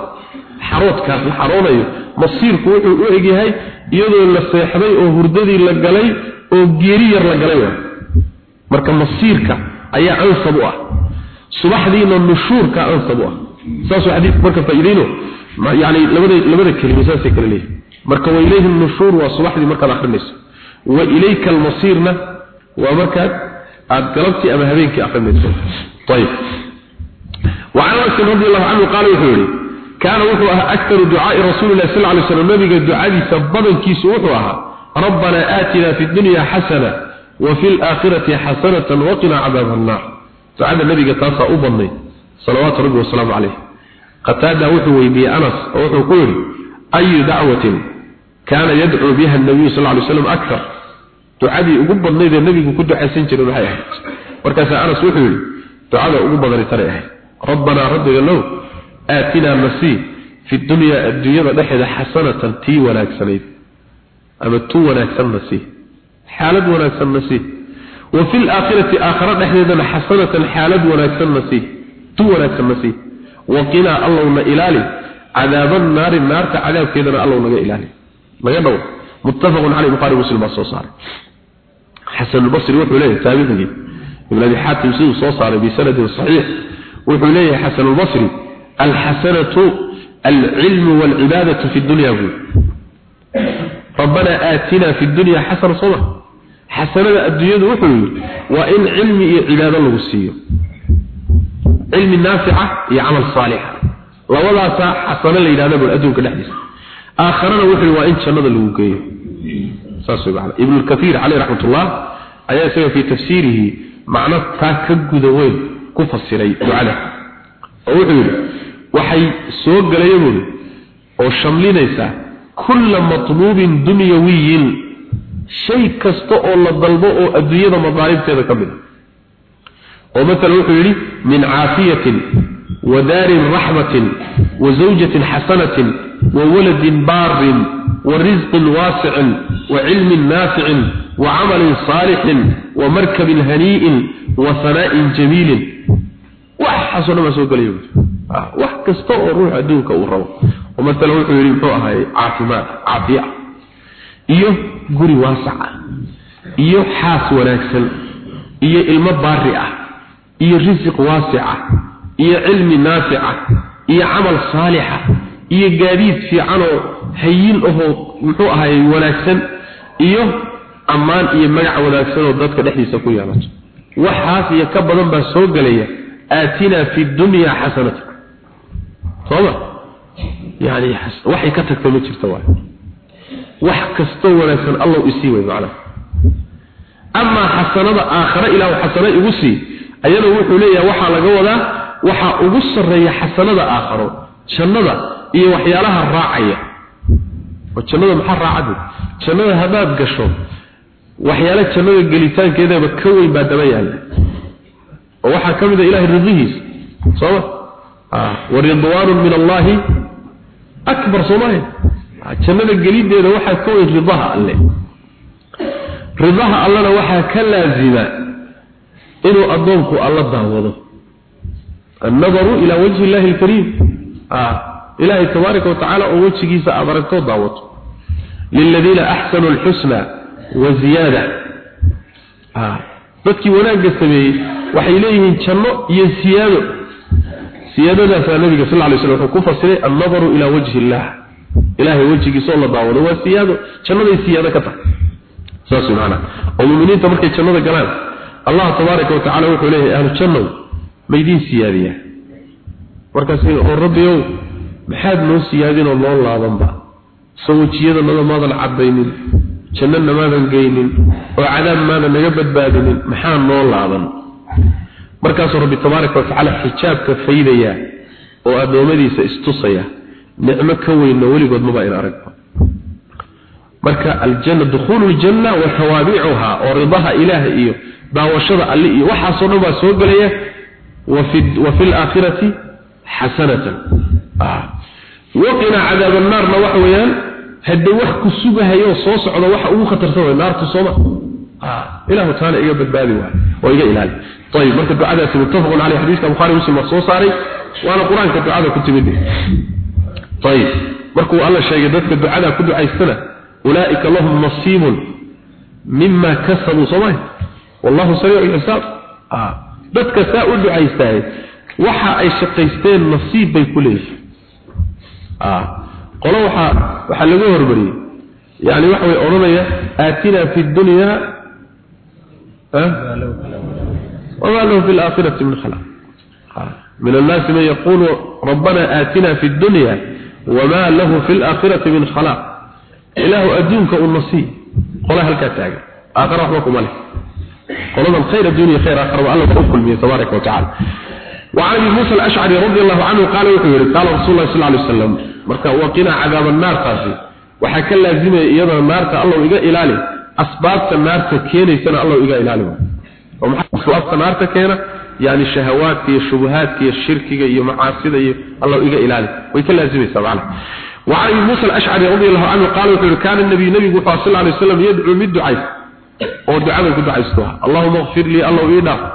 xaroodkaas la xaroonayo masiirku wuxuu u egyahay iyadoo la seexday oo hurdadii la galay oo geeri yar la galay waay marka masiirka ayaa ansab u ah subaxdiina nushuurka ansab u ah saasuu xadiidku marka faa'iideyno yani labada labada kelimo saasay kala leeyihin marka wa ilayhi nushuur waa subaxdii markaad akrinayso wa ilayka almasiirna waa markaad aad galabtii ama habeenkii akrinayso ayib وعن انس رضي الله عنه قال وحوري كان وحوها أكثر دعاء رسول الله صلى الله عليه وسلم نبي الدعاء سببا كيس وحوها ربنا آتنا في الدنيا حسنة وفي الآخرة حسنة وقنا عذاب النار دعاء النبي تاسع أبني صلوات ربي والسلام عليه قتادة وحوي بي أنس وحو قول أي دعوة كان يدعو بها النبي صلى الله عليه وسلم أكثر دعاء أبني ذا النبي كنت حسن جل وحيا وركاسا أنس وحوي دعاء أبني تريه ربنا رب aatinaa masii fi dunyaa adduunyada dhexeeda xasanatan tii wanaagsanayd ama tu wanaagsan masii xaalad wanaagsan masii wa fi laakhirati aakhare dhexdeedana xasanatan xaalad wanaagsan masii tu wanaagsan masii waqinaa allowna ilaali. Cadaaba naari naarta cadaabkeedana allow naga ilaali. Naga dhow. Muttafaqun caleyh buhari muslim baa soo saaray. Xasanulbasri wuxuu leeyahay taabicigii ibn abi xaatim siduu soo saaray bisanadin saxiix. Wuxuu leeyahay الحسنة العلم والعبادة في الدنيا هو. ربنا آتنا في الدنيا حسنة صلى حسنة الدنيا وحوي وإن علمي عبادة الله السيء علم النافعة هي عمل صالح لولا حسنة اللي إلى نبو الأدون كالحديث آخرنا وحوي وإن شنة اللوكي ابن الكثير عليه رحمة الله أيها في تفسيره معنى تاكد دوين كفصري دعاله وحوي waxay soo galayeen oo shamlinaysa kullu matlubin dunyawiyin shay kasta oo la dalbo oo adduunyada madaalibteeda ka mid oo mesela wuxuu yiri min aafiyatin wa darin rahmatin wa zawjatin hasanatin wa waladin barin wa rizqin wasi'in wa ilmin nafi'in wa 'amalin salihin wa markabin hani'in wa sana'in jamilin wax xasano ma soo galayo wax kasta oo ruux adduunka uu rabo. Oo mesela wuxuu yiri muxuu ahay caafimaad caafiya. Iyo guri waasac ah. Iyo xaas wanaagsan. Iyo ilmo baari ah. Iyo risiq waasic ah. Iyo cilmi naafic ah. Iyo camal saalix ah. Iyo gaadiid fiican oo hayin ahoo muxuu ahay wanaagsan. Iyo ammaan iyo magac wanaagsan oo dadka dhexdiisa ku yeelato waxaas iyo ka badan baa soo galaya aatina fi dunya xasanata soma yani waxay ka tagtay ma jirta waay. Wax kastoo wanaagsan allah isii way macnaha. Amaa xasanada aakhare ilaahu xasano igu sii ayadoo wuxuu leeyahay waxaa laga wadaa waxaa ugu sarreeya xasanada aakharo jannada iyo waxyaalaha raacaya. Oo jannada maxaa raacadu? Jannada haddaad gasho. Waxyaala jannada gelitaankeedaba ka weyn baa daba yaalla oo waxa kamid ah ilaahay ridihiis soo ورضوان من الله أكبر صمائي جنة قليل وحا كوي رضاها الله رضاها الله وحا كلازمة إنه أضمك الله دعوضه النظر إلى وجه الله الكريم آه. إلهي تبارك وتعالى ووجهه سأبركته دعوته للذين أحسنوا الحسنى dadkii wanaagga sameeyey waxay leeyihiin janno iyo siyaado. Siyaadadaasaa nabiga sal lay slm wuxuu ku fasiray annadaru ilaa wajhi illaah ilaahay wejigiisoo la daawado waa siyaado jannaday siyaado ka tahay. Saas maanaa oo muminiinta markay jannada galaan allah tabaaraka wa tacala wuxuu leeyahay ahlu jannow maydiin siyaadiya markaas oo rabbiyow maxaad noo siyaadin oo noo laabanba? Soo wejiyadanada maadan cadaynin jannana maadan geynin oo cadaab maadan naga badbaadinin maxaa noo laaban? Markaasuu rabbi tabaaraka wa tacaala xijaabka faydaya oo addoommadiisa istusaya nicmo ka weynna weligood maba in aragba marka aljanna dukhuulu ljanna wa tawaabicuha oo ridaha ilaah iyo daawashada alle iyo waxaasoo dhan baa soo gelaya wa fi laakhirati xasanatan waqina cadaab annaarna waxa weeyaan hadda wax ku sugahayo soo socdo waxa ugu khatarsan waa naartu sooma. Ah. Ilaahu taala iga badbaadi waa oo iga ilaali. Tayib marka ducada sababtafaqun alayhi hadiiska bukhari muslim soo saaray waana quraanka ducada ku timid. Tayib markuu alla sheegay dadka ducada ku ducaystana ulaa'ika lahum nasiibun mimma kasabu sabay wallahu sari'ul hisab ah dadka saa u ducaystay waxa ay shaqaysteen nasiib bay ku leeyihiin. Ah qolo waxa waxa laga hormariyay yani waxa way oranaya aatina fi dunya وما له في الآخرة من خلاق من الناس من يقول ربنا آتنا في الدنيا وما له في الآخرة من خلاق إله أدونك النصيب قال هل كتاج آخر رحمكم عليه قال الخير الدنيا خير آخر وألا تأكل من تبارك وتعالى وعن ابي موسى الأشعري رضي الله عنه قال وحير قال رسول الله صلى الله عليه وسلم مركا وقنا عذاب النار قاسي وحكى لازم يضع النار الله إيقا إلالي أسباب النار كيني سنة الله إيقا إلالي ومحاسبات نارتا كينا يعني شهوات كي شبهات كي الشرك كي معاصي الله إيقا إلالي ويكلا لازمي سبحانه وعن موسى الأشعري رضي الله عنه قال كان النبي نبي صلى الله عليه وسلم يدعو من دعاء ودعاء كنت عايزتها اللهم اغفر لي الله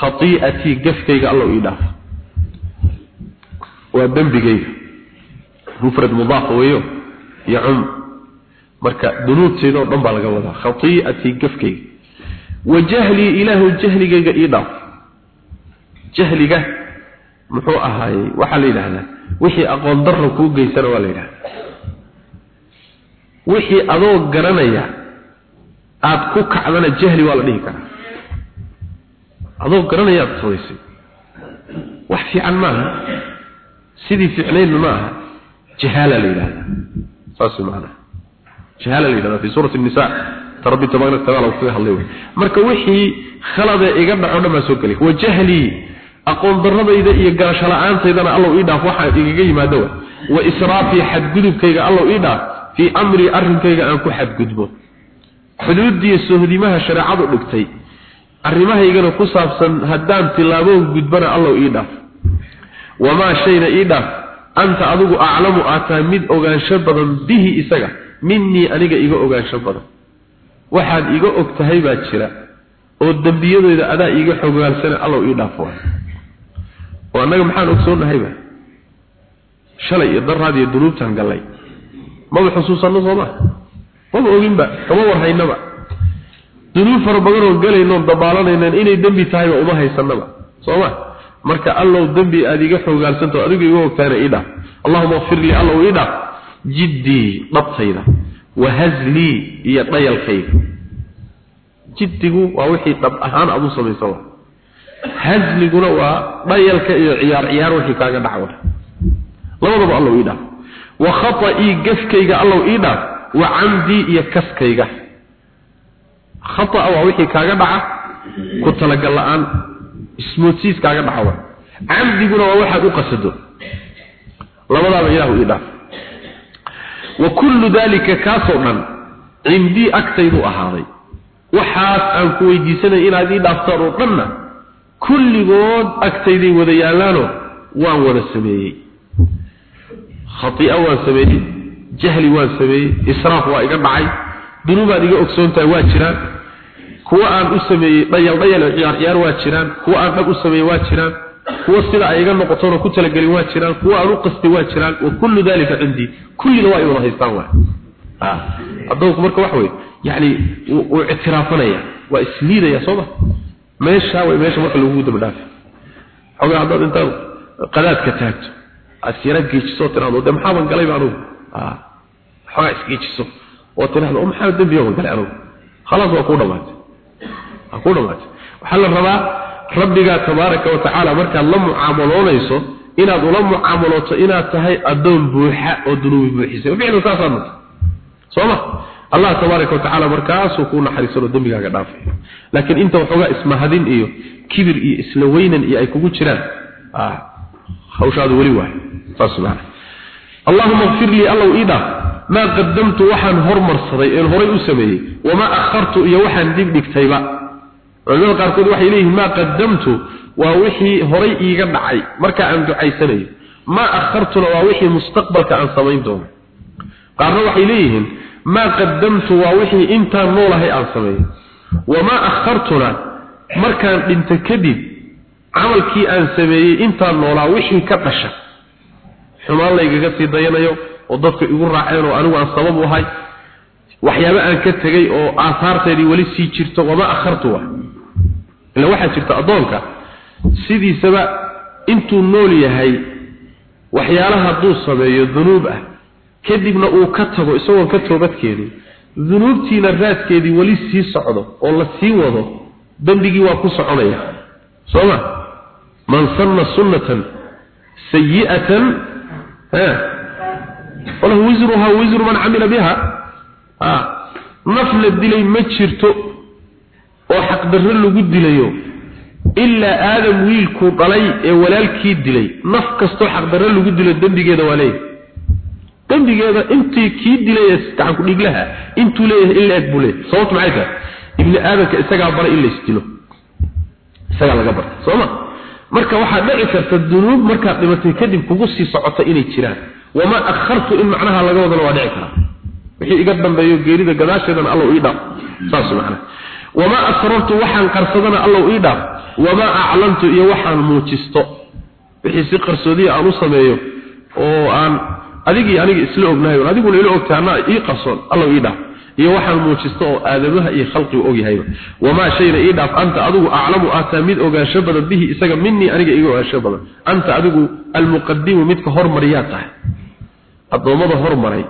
khatii'atii gafkayga allow ii dhaaf. Waa dembigayga mufrad mudaafa weeyo. Cum marka dunuubteeda oo dhan baa laga wadaa. Khatii'atii gafkayga wa jahlii ilaahu jahligayga ii dhaaf. Jahliga muxuu ahaay waxaa la yidhaahdaa wixii aqoon darro kuu geysana waa la yidhahda wixii adoo garanaya aada ku kacdana jahli waa la dhihi karaa adoo garanaya aada samaysay. Wax fiican maaha. Sidii ficnaydna ma aha. Jahaala la yidhahdaa saas macnaha. Jahaala la yidhahdaa fi suurati nisa rabbi tabaaraka taala uu hadlay marka wixii khalada iga dhaco dhama soo galay wa jahli aqoon daradayda iyo garasho la'aantaydana Allah ii dhaaf waxa igaga yimaado wa israafi xadgudubkayga Allah ii dhaaf fi amri arrinkayga aan ku xadgudbo. Xuduudii sohdimaha shariicadu dhigtay arrimahaygana ku saabsan haddaan tilaabo gudbana Allah ii dhaaf. Wama shayna ii dhaaf. Anta adigu aclamu aataa mid ogaansho badan bihi isaga. Minni aniga iga ogaansho badan. Waxaad iga og tahay baa jira oo dembiyadooda adaa iiga xogaalsana allow ii dhaafo oo annaga maxaan ogsoonnahayba shalay iyo daraad iyo dunuubtaan gallay. Maba xusuusanno sooma maba oginba kama warhaynaba dunuub fara badan oo galaynoon dabaalanaynan inay dembi tahayba uma haysanaba sooma? Marka allow dembi aada iga xogaalsanto adigu iga ogtahayna ii dhaaf. Allahuma akfir lii allow ii dhaaf. Jiddii dhabtayda. Wahazlii iyo dhayalkayga jiddigu waa wixii dhab ahaan aad u samaysan hazliguna waa dhayalka iyo ciyaar ciyaar wixii kaaga dhacwa labadaba allow ii dhaaf. Wa khata'ii gafkayga allow ii dhaaf. Wa camdii iyo kaskayga khata'a waa wixii kaaga dhaca ku talagal la'aan ismoodsiis kaaga dhaca wa. Camdiguna waa waxaad u qasado. Labadaaba ilaahu ii dhaaf. Wa kullu dalika kaasoo dhan cindii agtaydu ahaaday. Waxaas aan ku weydiisanay inaad ii dhaaftaan oo dhanna kulligood agtayday wada yaallaanoo waan wada sameeyey. Khati'a waan sameeyey jahli waan sameeyey israaf waa iga dhacay dunuubaad iga ogsoon tahay waa jiraan kuwa aan u sameeyey dhayal dhayal ciyaar ciyaar waa jiraan. Kuwa aan dhab u sameeyey waa jiraan. Kuwa sida ay iga noqotoona ku talagelin waa jiraan. Kuwa aan u qastay waa jiraan. Wa kullu dalika cindii kullina waa ay wada haystaan waa. Ah marka wax weey yani uu ictiraafanaya waa isliidaya soo ma? Meesha way meesha marka lagu daba dhaafay xogaa haddaad intaad qadaadka taagto aad yara geejiso tiraado de maxaaban galay baan ugu ah xogaa isgeejiso oo tiraahdo maxaa dambiyo ma galay anigu khalaas waa ku dhamaatay waa ku dhamaatay waxaa la rabaa rabbiga tabaaraka wa tacaala markaad la mucaamaloonayso inaad ula mucaamalooto inaad tahay adoon buuxa oo dunuubi buuxisay. Ficlu saasaa mata sooma? Allah tabaaraka wa markaasuu kuu naxariisanoo dembigaaga dhaafay. Laakiin inta waxoogaa ismahadin iyo kibir iyo isla weynan iyo ay kugu jiraan hawshaadu weli waay. Saas macna. Allahuma ighfir lii allow ii dhaaf. Maa qadamtu waxaan hormarsaday een horay u sameeyey wamaa akhartu iyo waxaan dib dhigtayba culimada qaarkood waxay leeyihiin maa qadamtu waa wixii horay iiga dhacay marka aan ducaysanayo. Maa akhartuna waa wixii mustaqbalka aan samayn doono. Qaarna waxay leeyihiin maa qadamtu waa wixii intaan noolahay aan sameeyo wamaa akhartuna markaan dhinto kadib camalkii aan sameeyey intaan noolaa wixii ka dhasha. Xumaan laygaga sii dayanayo oo dadku igu raaceen oo anigu aan sabab u ahay. Waxyaabo aan ka tegay oo aasaarteedii weli sii jirto wamaa akhartu wa ila waxaa jirta addoonka sidiisaba intuu nool yahay waxyaalaha hadduu sameeyo dunuub ah kadibna uu ka tago isagoon ka toobadkeenin dunuubtiina raadkeedii weli sii socdo oo la sii wado dembigii waa ku soconaya. Soo ma? Man sanna sunnatan sayi'atan walahu wisruha wisru man camila biha. Naf la dilay ma jirto oo xaqdarro lagu dilayo ilaa aadam wiilkuu dhalay ee walaalkii dilay. Naf kastoo xaqdarro lagu dilo dembigeeda waa leeyahay. Dembigeeda intii kii dilay gacanku dhiglaha intuu leeyahay in la buu leeyahay. Sababtu maxay tahay? Ibni aadamka isagaa baray in laysdilo isagaa laga bartay soo ma? Marka waxaa dhici karta dunuub markaad dhimatay kadib kugu sii socota inay jiraan. Wamaa akhartu in macnaha laga wadana waa dhici karaa. Wixii iga dambeeyo geerida gadaasheedana allow ii dhaaf. Saas macnaha wamaa asrartu waxaan qarsadana allow ii dhaaf wamaa aclantu iyo waxaan muujisto wixii si qarsoodiya aan u sameeyo oo aan adigii aniga isla ognahay adiguna ila ogtahay anaa ii qarsoon allow ii dhaaf iyo waxaan muujisto oo aadamaha iyo khalqigu ogyahayba wamaa shayna ii dhaaf anta adigu aclamu aataa mid ogaansho badan bihi isaga minii aniga iga ogaansho badan anta adigu almuqadimu midka hormariyaa tahay addoommada hormaray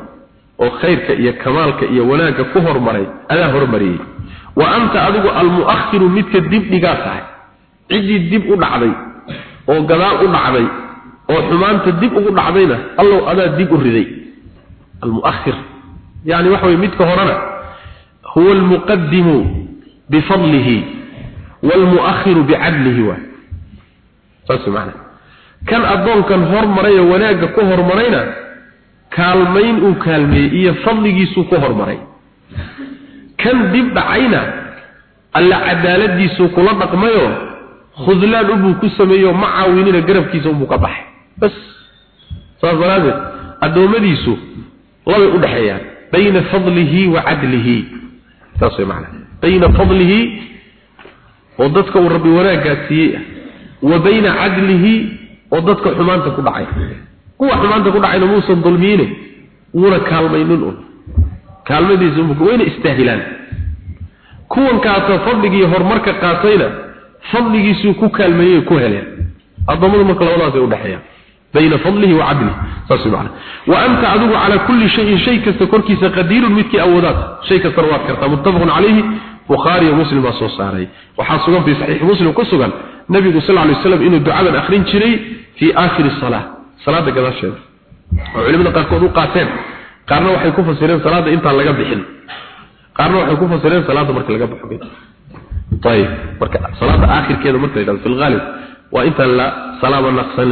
oo khayrka iyo kamaalka iyo wanaagga ku hormaray adaa hormariyey wa anta adigu almu'akhiru midka dibdhigaa tahay. Ciddii dib u dhacday oo gadaal u dhacday oo xumaanta dib ugu dhacdayna allow adaa dib u riday. Almuakhir. Yani waxa weye midka horena huwa almuqadimu bifadlihi waalmu'akhiru bicadlihi waay. Saas maana kan addoonkan hormarayoo wanaagga ku hormarayna kaalmayn uu kaalmeeyey iyo fadligiisuu ku hormaray kan dib dhacayna alla cadaaladiisu kula dhaqmayo khudlaan ubuu ku sameeyo ma caawinina garabkiisa ubuu ka baxay. Bas saas daraadeed addoommadiisu labay u dhexeeyaan. Bayna fadlihi wa cadlihi. Saas way macnaa. Bayna fadlihi oo dadka uu rabbi wanaaggaa siiyey wa bayna cadlihi oo dadka xumaanta ku dhacay. Kuwa xumaanta ku dhacayna muusan dulmiine wuuna kaalmaynin un kaalmadiisa wayna istaahilaan kuwan kaato horumarka qaatayna fadligiisuu ku kaalmeeyey ku heleen. Adoomadu marka labadaas ay u dhaxeeyaan bayna fadlihi wa cadlihi. Saas macna wa anta adigu calaa kulli shay shay kasta korkiisa qadiirun midkii awoodaad. Shay kastana waad kartaa. Muttafaqun alayhi bukhari wa muslim wa sahih waxa sugan fi sahih muslim ku sugan nabigu sallallahu alayhi wasallam inuu ducadan akhrin jiray fii aakhir as-salah salaada gadaasheeda. Oo culimada qaarkood u qaateen قارنا وحي كفر سيرين صلاة مركة لقى بحن طيب مركة صلاة آخر كذا مركة في الغالب وانت لا صلاة نقصا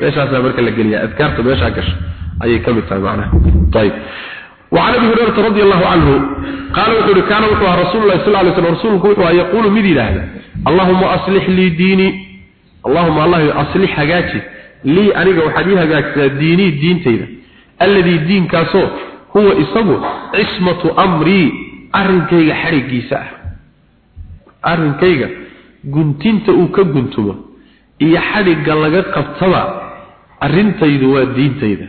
meeshaas marka la geliya adkaarta meesha gasho ayay kamid tahay macnaha tayib وعن ابي هريره رضي الله عنه قال وحده كان وحده رسول الله صلى الله عليه وسلم رسولك وحده يقول مدي له اللهم اصلح لي ديني اللهم الله اصلح حاجاتي لي انيغا وحدي حاجاتي ديني دينتيدا alladii diinkaasoo huwa isagu cismatu amrii arrinkayga xadhiggiisa ah. Arrinkayga guntinta uu ka guntumo iyo xadhigga laga qabtaba arrintaydu waa diintayda.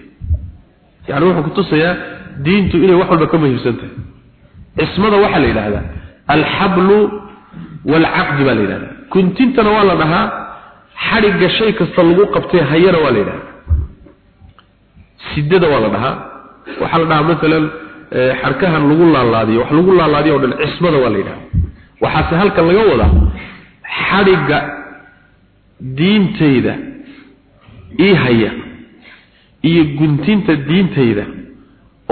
Yacni wuxuu kutusayaa diintu inay wax walba ka muhiimsan tahay. Cismada waxaa la yidhaahdaa alxablu waalcaqdi baa la yidhahdaa guntintana waa la dhahaa xadhigga shay kasta lagu qabtay hayana waa la yidhahdaa sidada waa la dhahaa. Waxaa la dhahaa maalan xarkahan lagu laalaadiyo wax lagu laalaadiyo oo dhan cismada waa la yidhaha waxaase halkan laga wadaa xadhigga diintayda ii haya iyo guntinta diintayda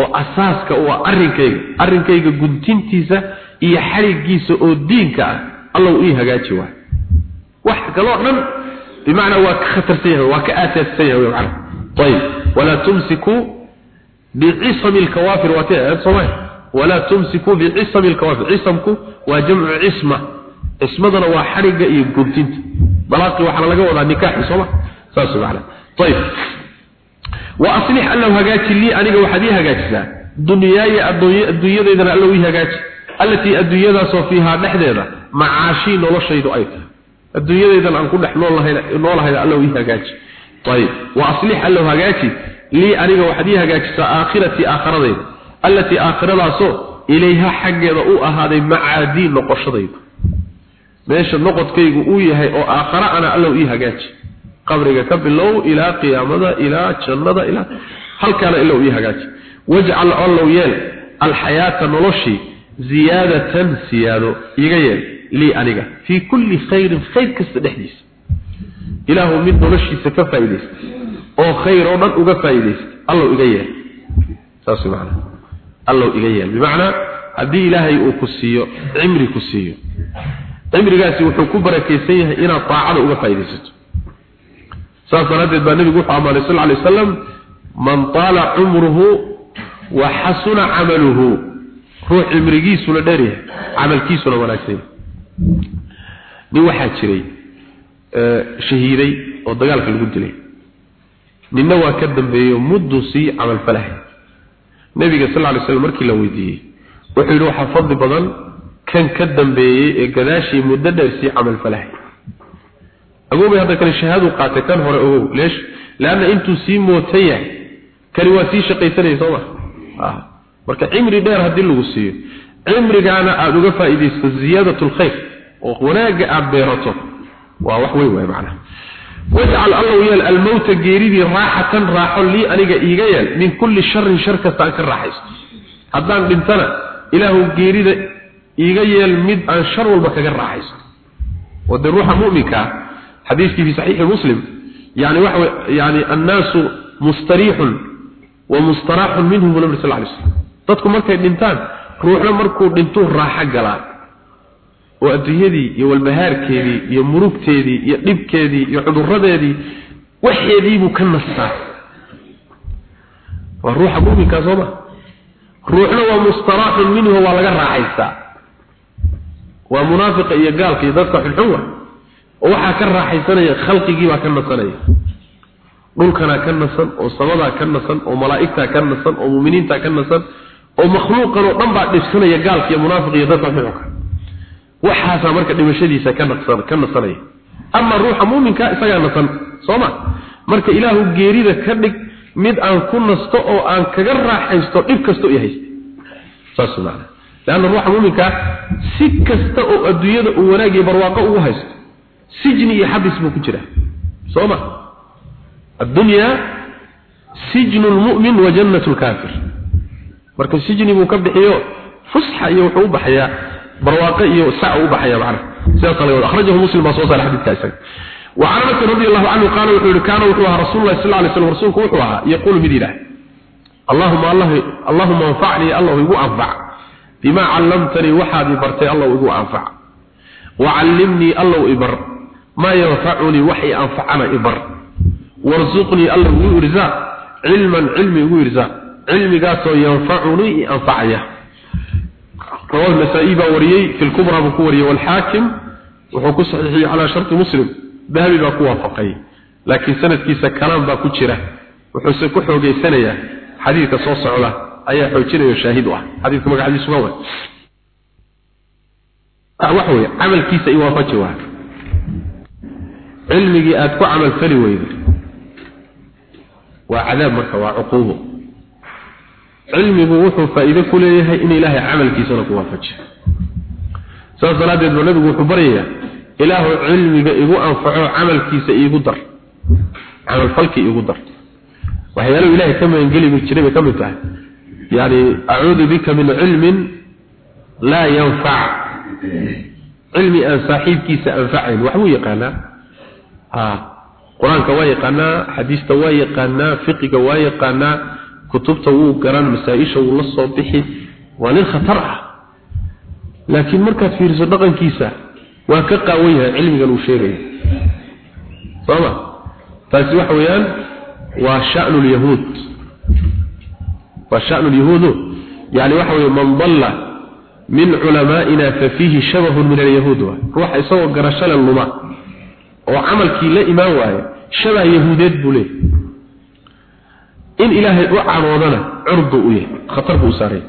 oo asaaska u ah arrinkayga. Arrinkayga guntintiisa iyo xadhiggiisa oo diinka ah allow ii hagaaji waay. Wax kaloo dhan bimacnaa waa ka khatarsan yahay waa ka aasaasan yahay macna ayib walaa tumsikuu bicisami lkawaafir waa tii aayad soomaya walaa tumsikuu bicisami lkawaafir cisamku waa jamcu cisma cismadana waa xadhigga iyo guntinta dalaaqii waxaana laga wadaa nikaaxi sooma saas macna ayib wa aslix allahu hagaaji lii aniga waxaad ii hagaajisaa dunyaaya adduunyadaydana allow ii hagaaji allatii adduunyadaasoo fiihaa dhexdeeda macaashii noloshaydu ay aslix allow hagaaji. Lii aniga waxaad ii hagaajisaa aakhiratii aakhiradayda allatii aakhiradaasoo ilayha xaggeeda u ahaaday macaadii noqoshadayda meesha noqodkaygu uu yahay oo aakhara ana allow ii hagaaji. Qabriga ka bilow ilaa qiyaamada ilaa jannada ilaa halkaana illow ii hagaaji. Wajcal allow yeel. Alxayaata noloshii ziyaadatan siyaado iga yeel. Lii aniga. Fii kulli khayrin khayr kasta dhexdiisa ilaahu mid noloshiisa ka faa'iidaysta oo khayr oo dhan uga faa'iidaysta allow iga yeel. Saas macna allow iga yeel. Bimacnaa haddii ilaahay uu ku siiyo cimri ku siiyo cimrigaasi wuxuu ku barakaysan yahay inaad taacada uga faa'iidaysato. Saas daraaddeed baa nebigu wuxuu ammaanay sal alay wasalam man taala cumruhu wa xasuna camaluhu. Ruux cimrigiisuna dheeryahay camalkiisuna wanaagsan nin waxaa jiray shahiiday oo dagaalka lagu dilay. Ninna waa ka dambeeyo mudduu sii camalfalahay nebiga sal alay slam markii la weydiiyey wuxuu yidhi waxaa fadli badan kan ka dambeeyey ee gadaashii muddo dheer sii camalfalahay agoobay hadda kale shahaadu qaatay kan hore ogow leesh laanna intuu sii mootan yahay kani waa sii shaqaysanaya soo ma? Marka cimri dheer haddii lagu siiyo cimrigaana aada uga faa'iidaysto ziyaadatu lkhayr oo wanaagga aada beerato waa wax weyn waay macnaha. Wajcal allow yeel almowta geeridii raaxatan raaxo lii aniga iiga yeel min kulli shar kasta aan ka raaxaysto. Haddaan dhintana ilaahu geerida iiga yeel mid aan shar walba kaga raaxaysto. Dee ruuxa mu'minkaa xadiiskii fi saxiixi muslim yani waxa yani annaasu mustariixun wa mustaraaxun minhum nabi sal ly slam dadku markay dhintaan ruuxna markuu dhintuu raaxo galaa oo adduunyadii iyo walbahaarkeedii iyo murugteedii iyo dhibkeedii iyo cuduradeedii waxeediibuu ka nastaa. Waa ruuxa muminkaa sooma ruuxna waa mustaraaxun minhu waa laga raaxaystaa waa munaafiqa iyo gaalka iyo dadka xunxun wa oo waxaa ka raaxaysanaya khalqigiibaa ka nasanaya. Dhulkanaa ka nasan oo samadaa ka nasan oo malaa'igtaa ka nasan oo muuminiintaa ka nasan oo makhluuqan oo dhan baa dhibsanaya gaalka iyo munaafiq iyo dadka xunxunka waxaasaa marka dhimashadiisa ka naqsan ka nasanaya ama ruuxa muuminka isagaa nasan sooma marka ilaahu geerida ka dhig mid aan ku nasto oo aan kaga raaxaysto dhib kasto i haysta. Saas macna. Laanna ruuxa muuminka si kasta oo adduunyada uu wanaag iyo barwaaqo ugu haysto sijni iyo xabis buu ku jiraa sooma sijnu lmu'min wa jannatu lkaafir marka sijni buu ka bixiyo fusxa iyo wuxuu u baxayaa barwaaqo iyo sac u baxaya macna. Sidaas la wada akhrajahu muslim soo saaray xadiidka isaga wa an anas radiyallahu anhu qaala wuxuu kaana wuxuu rasuulullaahi sallallahu alayhi wasallam rasuulku wuxuu ahaa yaqulu mid ilaah allahumma allah allahumma anfa'ni allah igu anfac. Bima 'allamtani waxaad i bartay allah igu anfac. Wa 'allimni allah ibar ma yanfa'uni wahi anfa'ana ibar warzuqni allah igu irzaq ilman ilmi igu irzaq ilmigaasoo yanfa'uni anfa'aya رواه النسائي باوريي في الكبرى بكوري والحاكم وحكو صحيحي على شرط مسلم ذهبي باكو وافقي لكن سند كيسا كلام باكو جرا وحسن كحوغي سنية حديث صوص علا أي حوجين يشاهد واحد حديث كما حديث سواء وحوي عمل كيسا يوافج واحد علمي أتكو عمل فلي ويدر وعذاب مركة وعقوبه cilmigu wuxuu faa'iido ku leeyahay in ilaahay camalkiisana ku waafajiyo saas daraadeed buu nabigu wuxuu baryayaa ilaahu cilmiga igu anfaco camalkiisa iigu dar. Camal falki iigu dar. Waxyaaluhu ilaahay ka magangeli jiray bay ka mid tahay. Yani acuudu bika min cilmin laa yanfac. Cilmi aan saaxiibkiisa anfacayn waxbuu yaqaanaa. Qur'aanka waa yaqaanaa xadiista waa yaqaanaa fiqiga waa yaqaanaa kutubta wuu garan masaa-isha wuu la soo bixi waa nin khatar ah. Laakiin markaad fiiriso dhaqankiisa waa ka qaawan yahay cilmigan uu sheegaya sooma taasi waxa weeyaan waa sha'nu lyahuud waa sha'nu lyahuudu yani waxa weeye man dalla min culamaa'ina fa fiihi shabahun min alyahuud. Waa ruuxa isagoo garashale luma oo camalkii la imaan waaye shabah yahuudeed buu leeyahy in ilaahay u cadhoodana curdu u yahay khatar buu saaray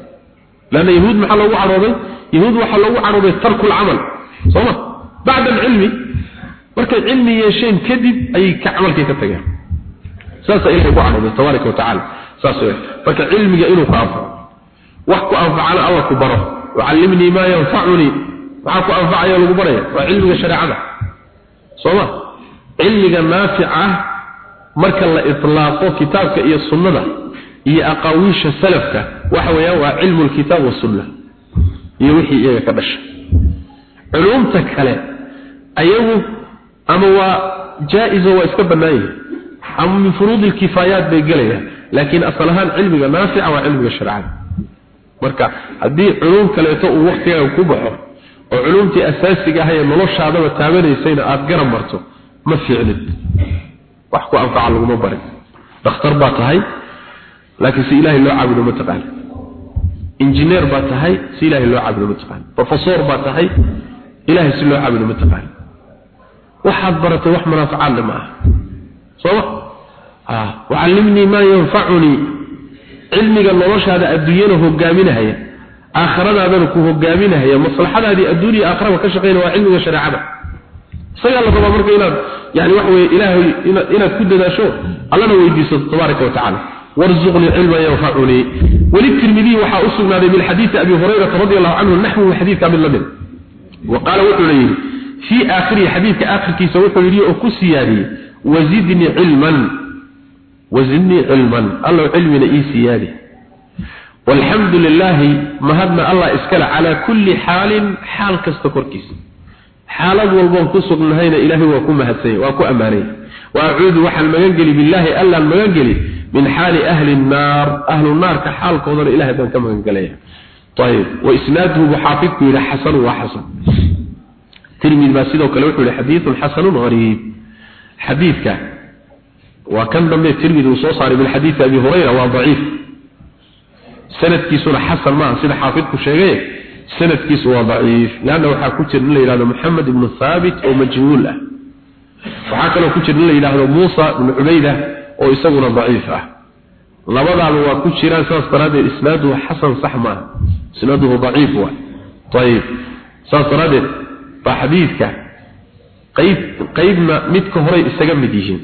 lanna yahuud maxaa loogu cadhooday? Yahuud waxaa loogu cadhooday tarku lcamal sooma? Bacda alcilmi markay cilmi yeesheen kadib ayay ka camalkii ka tageen. Saasaa ilahay ku cadhooday tabaaraka watacaala saas marka cilmiga inuu ku anfaco wax ku anfacana alla ku baro. Wacallimnii maa yanfacunii. Maxaa ku anfacaya lagu baraya waa cilmiga shareecada. Sooma? Cilmiga naafic ah marka la itlaaqo kitaabka iyo sunnada iyo aqaawiisha salafka waxa weeyaan waa cilmu lkitaab wasunna iyo wixii iyaga ka dhashay culumta kale ayagu ama waa jaa-iso waa iska bannaan yihiin ama min furuudi lkifaayaat bay gelayaan laakiin asal ahaan cilmiga naafica waa cilmiga shareecada marka haddii culum kaleeto uu waktigaaga ku baxo oo culumtii asaasiga ahay ee noloshaadaba taabanaysayna aada garan marto ma fiicnid wax ku anfaca laguma barin. Dhakhtar baa tahay laakiin si ilaahay loo caabudo ma taqaani injineer baa tahay si ilaahay loo caabudo ma taqaani professor baa tahay ilaahay si loo caabudo ma taqaani waxaad baratay wax manaafacaadle ma aha. Sooma ah wacallimnii maa yanfacunii. Cilmiga noloshaada adduunyana hogaaminahaya aakhiradaadana ku hogaaminahaya maslaxadaadii adduun iyo aakhiraba ka shaqeyna waa cilmiga shareecada isagaa la rabaa marka inaad yani waxa weye ilaahay inaad ku dadaasho allana weydiisato tabaaraka wa tacala warzuqnii cilman yanfacunii. Weli tirmidiyi waxaa u sugnaaday min xadiidi abi hurayrata radi allahu canhu naxwu xadiidka mid la wa qaala wuxuuna yidhi fii aakhirihi xadiidka aakhirkiisa wuxuu yidhi oo ku siyaadiyey wazidnii cilman wazidnii cilman. Allow cilmina ii siyaadi. Walxamdu lilaahi mahadna allah iskale calaa kulli xaalin xaal kasta korkiisa xaalad walboon ku sugnahayna ilaahay waa ku mahadsanya waa ku ammaanaya wa acuudu waxaan magangeli billaahi allaan magangeli min xaali ahli nnaar ahlu naarka xaalkoodana ilahay baan ka magangelaya ayib waisnaaduhu buu xaafidku yidhi xasanu waa xasan. Tirmid baa sidoo kale wuxuu yihi xadiidun xasanun hariib xadiidka waa kan dambe tirmidi uu soo saaray min xadiidi abi hurayra waa daciif. Sanadkiisuna xasan maaha sida xaafidku sheegay sanadkiisu waa daciif. Leanna waxaa ku jira in la yidhahdo moxamed ibnu thaabit oo majhuul ah. Waxaa kaloo ku jira in la yidhaahdo muusa ibnu cubayda oo isaguna daciif ah. Labadaaba waa ku jiraan saas daraaddeed isnaaduhu xasan sax maaha. Isnaaduhu daciif waa. Ayib saas daraaddeed baa xadiidka qayb qaybna midka horay isaga mid yihiin.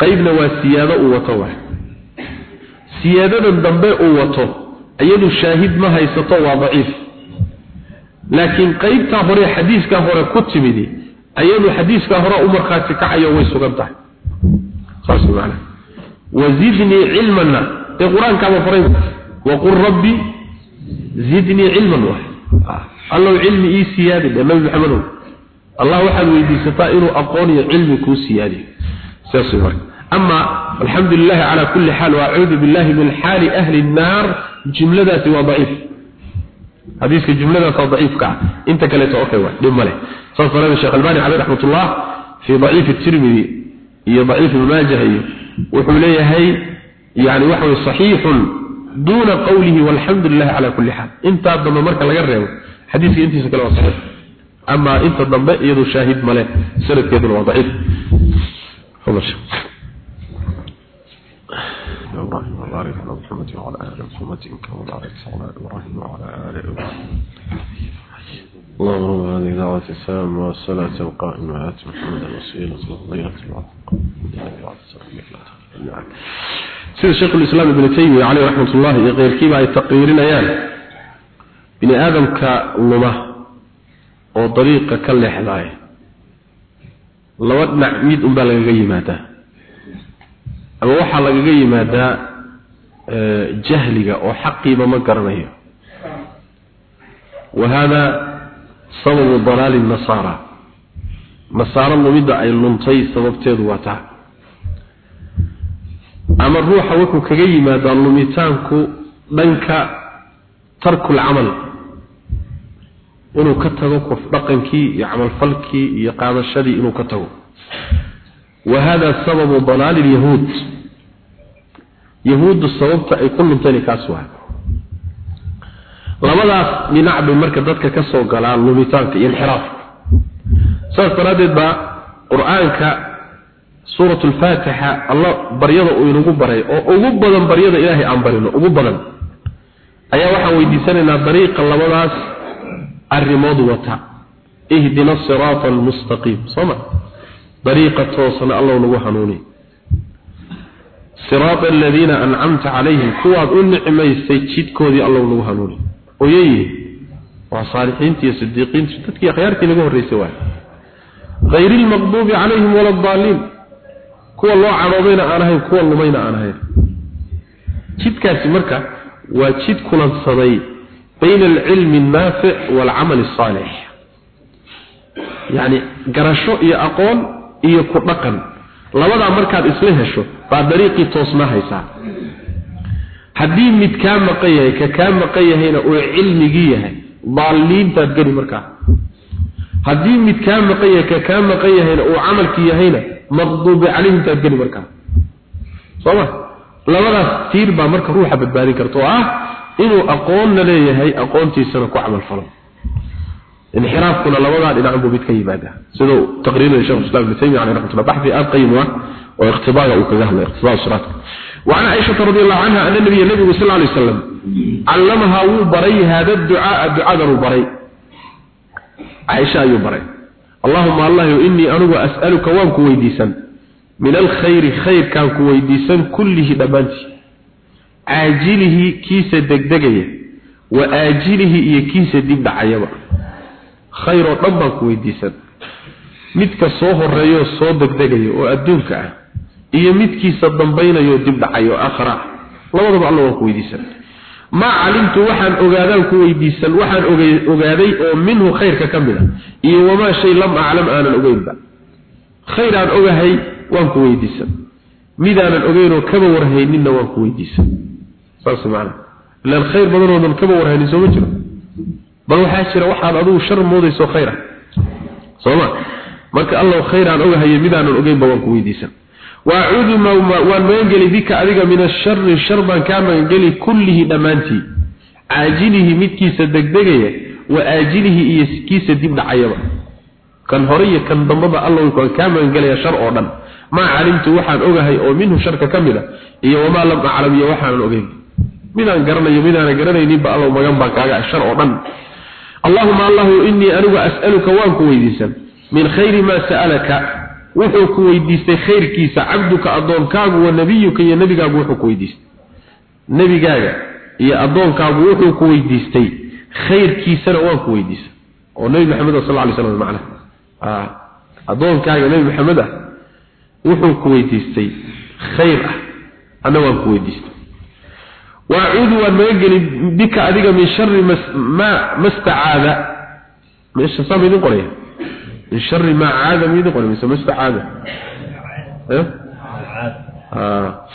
Qaybna waa siyaado uu wato wa siyaadadan dambe uu wato iyadu shaahid ma haysato waa daciif. Laakiin qaybtaa hore xadiiskaa hore ku timidi ayadu xadiiskaa hore u markhaati kacayo way sugan tahay. Saas maana. Wazidnii cilmana ee qur'aankaaba faray waqul rabbi zidnii cilman wa allow cilmi ii siyaadi dhe nabi maxamedow allah waxaad weydiisataa inuu aqoon iyo cilmi kuu siyaadiyo sidaas marka ama alxamdu lilahi cala kulli xaal waacuudu billahi min xaali ahli nnaar jumladaasi waa daciif. Xadiiska jumladaas waa daciifka ah inta kaleeto okay waa dhib male saas daraadeed sheekh albani caleyh raxmatullah fii daciifi tirmidi iyo daciif iyo wuxuu leeyahay yani waxa weye saxiixun duuna qowlihi walxamdu lilahi cala kulli xaal. Intaa dambe marka laga reebo xadiiska intiisa kale waa saxiix. Ama inta dambe iyadu shaahid male sanadkeeduna waa daciif محمد وعلى محمد وعلى اللهم رب هذه دعوة السلام والصلاة القائمة آت محمد الوسيلة سيد شيخ الإسلام ابن تيمية عليه رحمة الله غير كيما أي تقريرين بني آدم كاللمة وطريقة كاللحظة. لو أدنع ميد أمبالغ غيماته ama waxaa lagaga yimaadaa jahliga oo xaqiiba ma garanayo. Wa hada sababu dalaali nasaara. Nasaaro lumidda ay luntay sababteedu waa taa. Ama ruuxa wuxuu kaga yimaadaa lumitaanku dhanka tarkul camal. Inuu ka tago qof dhaqankii iyo camalfalkii iyo qaadashadii inuu ka tago dalaali lyahuud yahuuddu sababta ay ku luntayna kaas waa labadaas dhinac bay marka dadka ka soo galaan lumitaanka iyo inxiraafka saas daraaddeed baa qur'aanka suurat lfaatixa alla baryada uu inagu baray oo ugu badan baryada ilaahay aan barino ugu badan ayaa waxaan weydiisanaynaa dariiqa toosna allow nagu hanuuni. Siraata aladiina ancamta calayhim kuwaad u nicmaysay jidkoodii allow nagu hanuuni. Oyeyi waa saalixiintii iyo dadkii akhyaartii naga horreysay waay. Hayri lmaqduubi calayhim wala kuwa loo cadhoobayna aan ahayn kuwa lumayna aan ahayn. Jidkaasi marka waa jid kulansaday bayna alcilmi annaafic waalcamali asaalix yacni garasho iyo aqoon iyo ku dhaqan. Labadaa markaad isla hesho baa dariiqii toosnaa haysaa haddii mid kaa maqan yahay ka kaa maqan yahayna uu cilmigii yahay. Daalliintaad geli markaa. Haddii mid kaa maqan yahay ka kaa maqan yahayna uu camalkii yahayna maqduubi calayhimtaad geli markaa. Sooma labadaas tiir baa marka ruuxa badbaadin karta oo ah inuu aqoonna leeyahay aqoontiisana ku camal falo inxiraafkuna labadaa dhinac buu mid ka yimaada siduu taqriirada sheekh islam ibn taymiya alayhi rahmatullah baxthi aad qayim waa oo iqtibaaga uu kaga hadlay iqtibaa siraadka وعن عائشة رضي الله عنها أن النبي النبي صلى الله عليه وسلم علمها وبري هذا الدعاء الدعاء وبري عائشة يبري اللهم الله إني أنو أسألك وانك ويديسا من الخير خير كان كويديسا كله دبانتي عاجله كيس دقدقية وآجله إيه كيس khayroo dhan baan ku weydiisan. Midka soo horeeyo soo degdegayo oo adduunka ah iyo midkiisa dambaynayo dib dhacayo aakhira ah. labadaba alla waan ku weydiisan. Maa calimtu waxaan ogaadaan ku weydiisan waxaan ogaaday oo minhu khayrka ka mid a iyo wamaa shay lam aclam aanan ogeynba. Khayr aan ogahay waan ku weydiisan. Midaanan ogeynoo kaba warhayninna waan ku weydiisan. Saas macnaa ilaan khayr badanoodan kaba warhaynin sooma jiro? Bal waxaa jira waxaad adigu shar moodayso khayr ah sooma marka allow khayr aan ogahayo midaanan ogeynba waan ku weydiisan. Waacuudu waan magangeli bika adiga min ashari shar baan kaa magangeli kullihi dhammaantii. Caajilihi midkiisa degdegaya wa aajilihi iyo kiisa dib dhacayaba. Kan hore iyo kan dambaba alla waan kaa magangelaya shar oo dhan. Maa calimtu waxaan ogahay oo minhu sharka ka mid a iyo wamaa lam aclam iyo waxaanan ogeyn. Midaan garanayo midaanan garanayninba allow magan baan kaaga shar oo dhan allahuma allahu inii anigu as'aluka waan ku weydiisan. Min khayri maa sa'alaka. Wuxuu ku weydiistay khayrkiisa cabduka adoonkaagu wa nabiyuka iyo nabigaagu wuxuu ku weydiistay. Nabigaaga iyo adoonkaagu wuxuu ku weydiistay khayrkiisana waan ku weydiistay oo nabi maxamed sallallahu alayhi wasallam macna ah adoonkaaga nabi maxamed ah wuxuu ku weydiistay khayr ah. Ana waan ku weydiistay waacuudu waan magangeli bika adiga min shari ma mastacaada meesha saa idin qoraya من شر ما عاد من يدخل من مستعاذ اه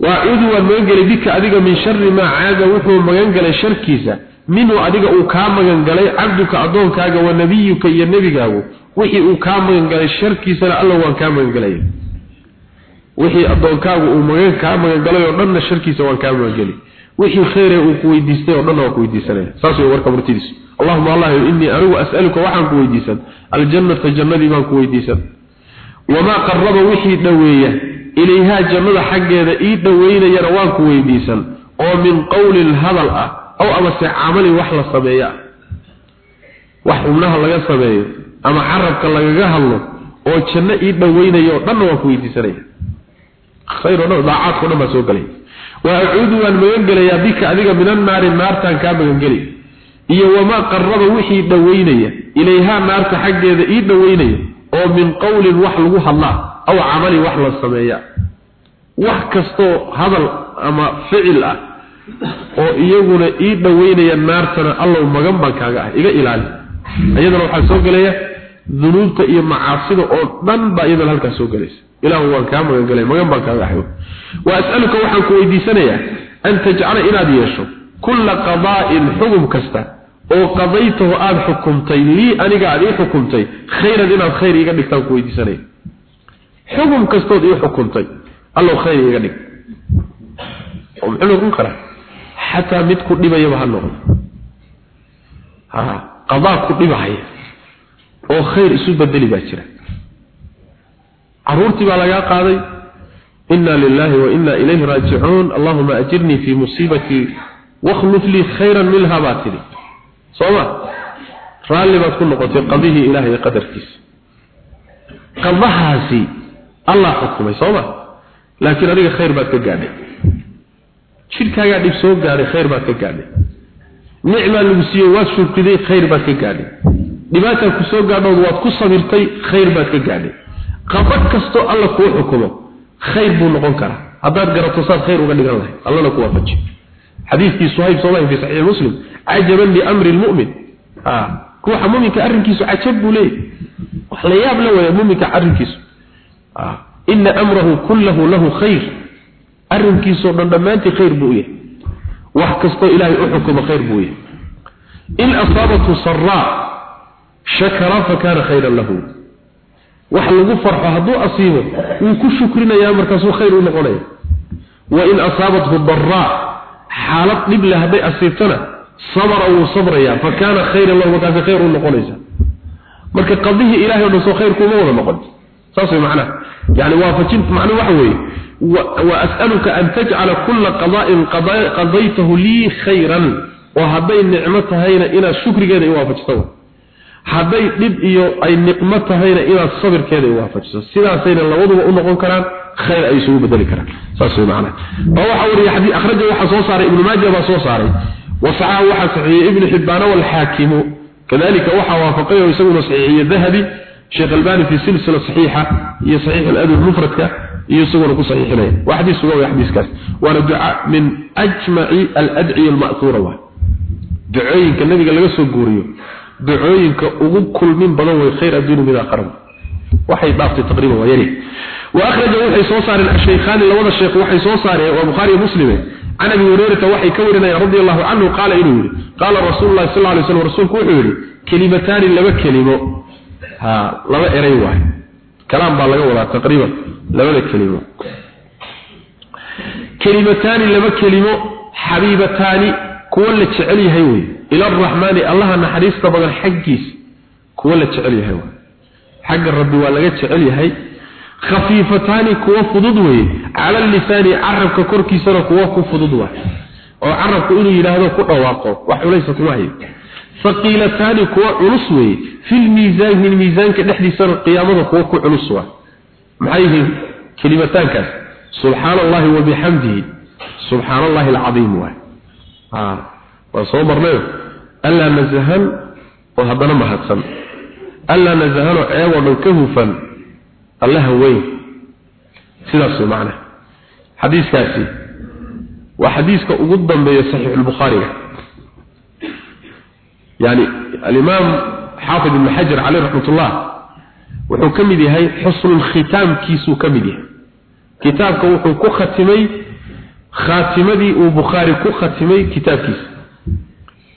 واعوذ ومغنغل بك اديق من شر ما عاد وحو مغنغل شركيسا منه اديق او كا مغنغلي عبدك ادونكاغا ونبيك يا نبيغاغو وحي او كا مغنغل شركيسا الله وان كا مغنغلي وحي ادونكاغو او مغن كا مغنغلي او دنا شركيسا وان كا wixii khayre uu ku weydiistay oo dhan oo ku weydiisanay. Saas way warka murtidiis. Allahumma allah inni anigu as'aluka waxaan ku weydiisan. Aljannata jannadii baan ku weydiisan. Wamaa qaraba wixii dhaweeya ilayhaa jannada xaggeeda ii dhaweynayana waan ku weydiisan. Oo min qowlin hadal ah aw amase sicamali wax la sameeya. Wax umnaha laga sameeyo ama carabka lagaga hadlo oo janno ii dhaweynayo dhanna waan ku weydiisanaya khayr oo dhacaad ku dhan baa soo galay wa a'uudu an magan galaya bika adiga minan naari naartan ka magan galay iyo wama qarraba wixii dhaweynaya ilayha naarta xaggeeda ii dhaweynaya oo min qawlin wax lagu hadlaa aw amali wax la sameeya. Wax kasto hadal ama ficil ah. Oo iyaguna ii dhoweynaya naartana allow magan baan kaaga ah. Iga ilaali. Iyadana waxaa soo gelaya dunuubta iyo macaasida oo dhan baa iyadana halkaas soo gelaysa ilaahu waan kaa magan magan baan kaaga ahay wa as'aluka waxaan ku weydiisanayaa an tajcala inaad yeesho kulla qadaa'in xugum kasta oo qadaytahu aada xukumtay lii aniga aada ii xukumtay khayran inaad khayr iga dhigtaan ku weydiisanaya xugum kastood ii xukumtay allow khayr iga dhig. Oo muxuu noqon karaa? Xataa mid ku dhibayaba ha noqdo ha qadaa ku dhibahaya oo khayr isu bedeli baa jira. Caruurtii baa lagaa qaaday inna lillahi wa inna ilayhi raajicuun allahuma ajirnii fi musiibatii wakhluf lii khayran minha tidhi. Sooma raalli baad ku noqotay qadihii ilaahay qadarkiisa. Qadahaasi allah xukumay sooma laakiin adiga khayr baad ka gaadhay. Jidhkaagaa dhib soo gaadhay khayr baad ka gaadhay. Nicmaa lagu siiyey waad shurkiday khayr baad ka gaadhay dhibaataa ku soo gaadhood waad ku sabirtay khayr baad ka gaadhay. Qaba kastoo alla kuu xukumo khayr buu noqon karaa. Haddaad garato saad khayr uga dhigan lahay allana ku waafaji xadiiskii suhayb soomahi fi saxiix muslim cajaban liamri lmu'min ruuxa muminka arrinkiisu cajab buu leeyahy wax la yaab la weeya muminka arrinkiisu. Ina amrahu kullahu lahu khayr. Arrinkiisoo dhan dhammaantii khayr buu u yahay. Wax kastoo ilaahay u xukumo khayr buu yahay. In asaabathu saraa shakara fakana khayran lahu. Wax lagu farxo hadduu asiibo wuu ku shukrinayaa markaasuu khayr u noqonaya. Wa in asaabathu daraa xaalad dhib leh hadday asiibtana sabra wuu sabrayaa fa kaana khayran lahu markaasi khayr u noqonaysa marka qadihii ilahay o dhan soo khayr kuuma wada noqon. Saas way macnaha yani waafajin macnuhu waxa weeye an tajcala kulla qada'in qadaytahu lii khayran oo hadday nicmo tahayna inaad shukrigeeda i waafajiso hadday dhib iyo ay niqmo tahayna inaad sabirkeeda i waafajiso sidaasayna labaduba u noqon karaan khayr ay isugu bedeli karaan. Saas way macnaha. Oo waxa wariye xadiis akhraja waxa soo saaray ibnu maajah baa soo saaray. Wasaxahu waxa saxiixiyay ibnu xibbaana wal xaakimu kadalika waxa waafaqay isaguna saxiixiyay dahabi sheekh albani fi silsila saxiixa iyo saxiix al-adab mufradka iyo isaguna ku saxiixinaya. Waa xadiis sugan waa xadiiskaas. Waana duca min ajmaci al-adciya al-ma'thura wa ducooyinka nabiga laga soo guuriyo ducooyinka ugu kulmin badan way khayr adduun mid aakhira waxay dhaaftay taqriiban waa yari wa akhraja waxay soo saareen ash-shaykhan labada sheekh waxay soo saareen waa bukhari muslim عن ابي هريره وحي كورنا رضي الله عنه قال انه قال رسول الله صلى الله عليه وسلم رسولك وحي كلمتان لما كلمه ها لما اري واحد كلام با لغا ولا تقريبا لما كلمه كلمتان لما كلمه حبيبتان كل ila allaha naxariista badan xaggiisa kuwa la jecel yahay xagga rabbi waa laga jecel yahay. Khafiifataani kuwa fudud weeye. Cala lisaani carabka korkiisana kuwa ku fudud waay. Oo carabku inuu yidhaahdo ku dhawaaqo wax culaysa kuma hayo. Faqiilataani kuwa culus weeye. Filmiisaani miisaanka dhexdiisana qiyaamada kuwa ku culus waa maxay yihiin kelimataankaas? Subxaana allahi wabixamdihi subxaana allahi alcadiim waay. Waa soo marnayo allaa nasahan oo haddana mahadsan allaa nasahanoo ceeb oo dhan ka hufan allaha weyn sidaas way xadiiskaasi waa xadiiska ugu dambeeya saxiix albukhaariga yani alimaam xaafid ibn xajar caleyh raxmatullah wuxuu ka mid yahay xusnulkhitaamkiisuu ka mid yahay kitaabka wuxuu ku khatimay khaatimadii uu bukhaari ku khatimay kitaabkiisa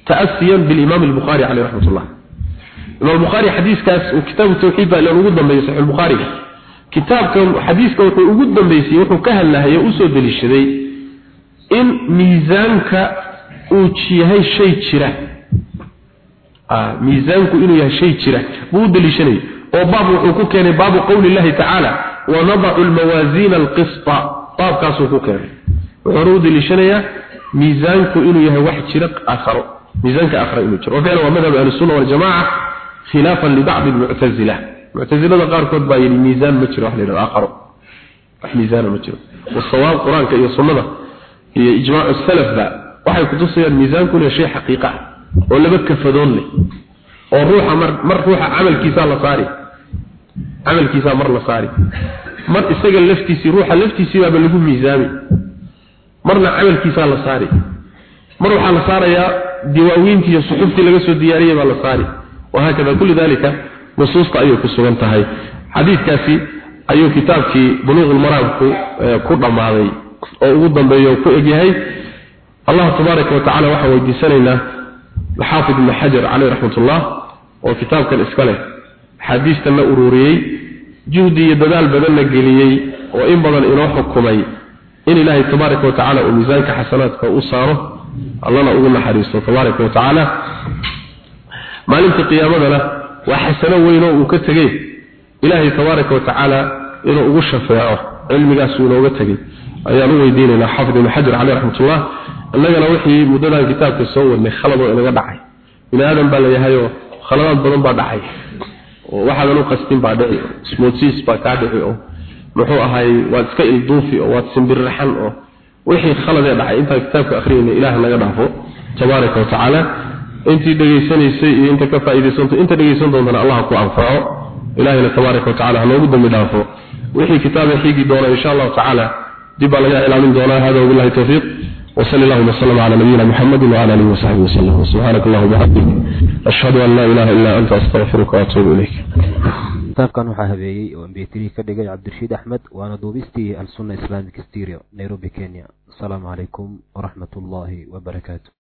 ta'asiyan bilimaam albukhaari caleyh raxmatullah imaam bukhaari xadiiskaas kitaabu tawxiid baa ilaan ugu dambeeyey saxiix albukhaariga kitaabkan xadiiska wuxuu ugu dambeysay wuxuu ka hadlahay oo u soo daliishaday in miisaanka uu yahay shay jira. Miisaanku inuu yahay shay jira buu u daliishanayay oo baab wuxuu ku keenay baabu qowli llahi tacaala wanadacu almawaasiina alqisطa baabkaasuu ku keenay. Wuxuu hore u daliishanayaa miisaanku miisaanka akhra inuu jiro. Wakana waa madhab ahlusunna waljamaca khilaafan libacdi lmuctazila muctazilada qaarkood baa yidhi miisaan ma jiro wax la yidhahdo aqro wax miisaana ma jiro. Wasawaab qur'aanka iyo sunnada iyo ijmaacu salafba waxay kutusayaan miisaankuna shay xaqiiqa ah oo laba kafadoon leh oo ruuxa mar mar ruuxa camalkiisaa la saari. Camalkiisaa mar la saari. Mar isaga laftiisii ruuxa laftiisii baaba lagu miisaami marna camalkiisaa diiwaawiintii iyo suxuftii laga soo diyaariyey baa la saari. Wahaakada kulli dalika nusuusta ayay ku sugan tahay. Xadiidkaasi ayuu kitaabkii buluuqulmaraamku ku dhammaaday oo ugu dambeeya oo ku egyahay allah tabaaraka wa tacala waxaan weydiisanaynaa xaafid ibnu xajar caleyh raxmatullah oo kitaabkan iska leh. Axaadiistan la ururiyey juhdi iyo dadaal badanna geliyey oo in badan inoo xukumay in ilaahay tabaaraka wa tacala uu miisaanka xasanaadka u saaro allana ugu naxariisto tabaaraka wa tacaala. Maalinta qiyaamadana waa xasano weyn oo uu ka tegey. Ilaahay tabaaraka wa tacaala inuu ugu shafeeco cilmigaasuu inooga tegey. Ayaan u weydiinaynaa xaafid ibnu xajar caleyh raxmatullah. Innagana wixii muddadan kitaabka soo wadnay khaladoo inaga dhacay. Bini aadan baa layahayoo khaladaad badan baa dhacay. Oo waxaadan u qastin baa dhici smootsis baa kaa dhici oo muxuu ahay waad iska ilduufi oo waad simbirraxan oo wixii khaladee dhacay. Intaan kitaabka akhriyayna ilaah naga dhaafo tabaaraka wa tacaala. Intii dhegaysanaysay iyo inta ka faa'iidaysanto inta dhegaysan doontana allah ku anfaco. Ilaahina tabaaraka wa tacala ha noogu dambi dhaafo. Wixii kitaaba xiigi doona insha allahu tacaala dib baa laga ilaalin doonaa. Hada wabillahi tawfiiq وصلى الله وسلم على نبينا محمد وعلى اله وصحبه وسلم سبحانك اللهم وبحمدك اشهد ان لا اله الا انت استغفرك واتوب اليك kitaabkan waxaa habeeyey oo mb3 ka dhigay cabdirashiid axmed waana duubistii alsunna islamic stereo nairobi kenya asalaamu calaykum waraxmat ullaahi wabarakaatu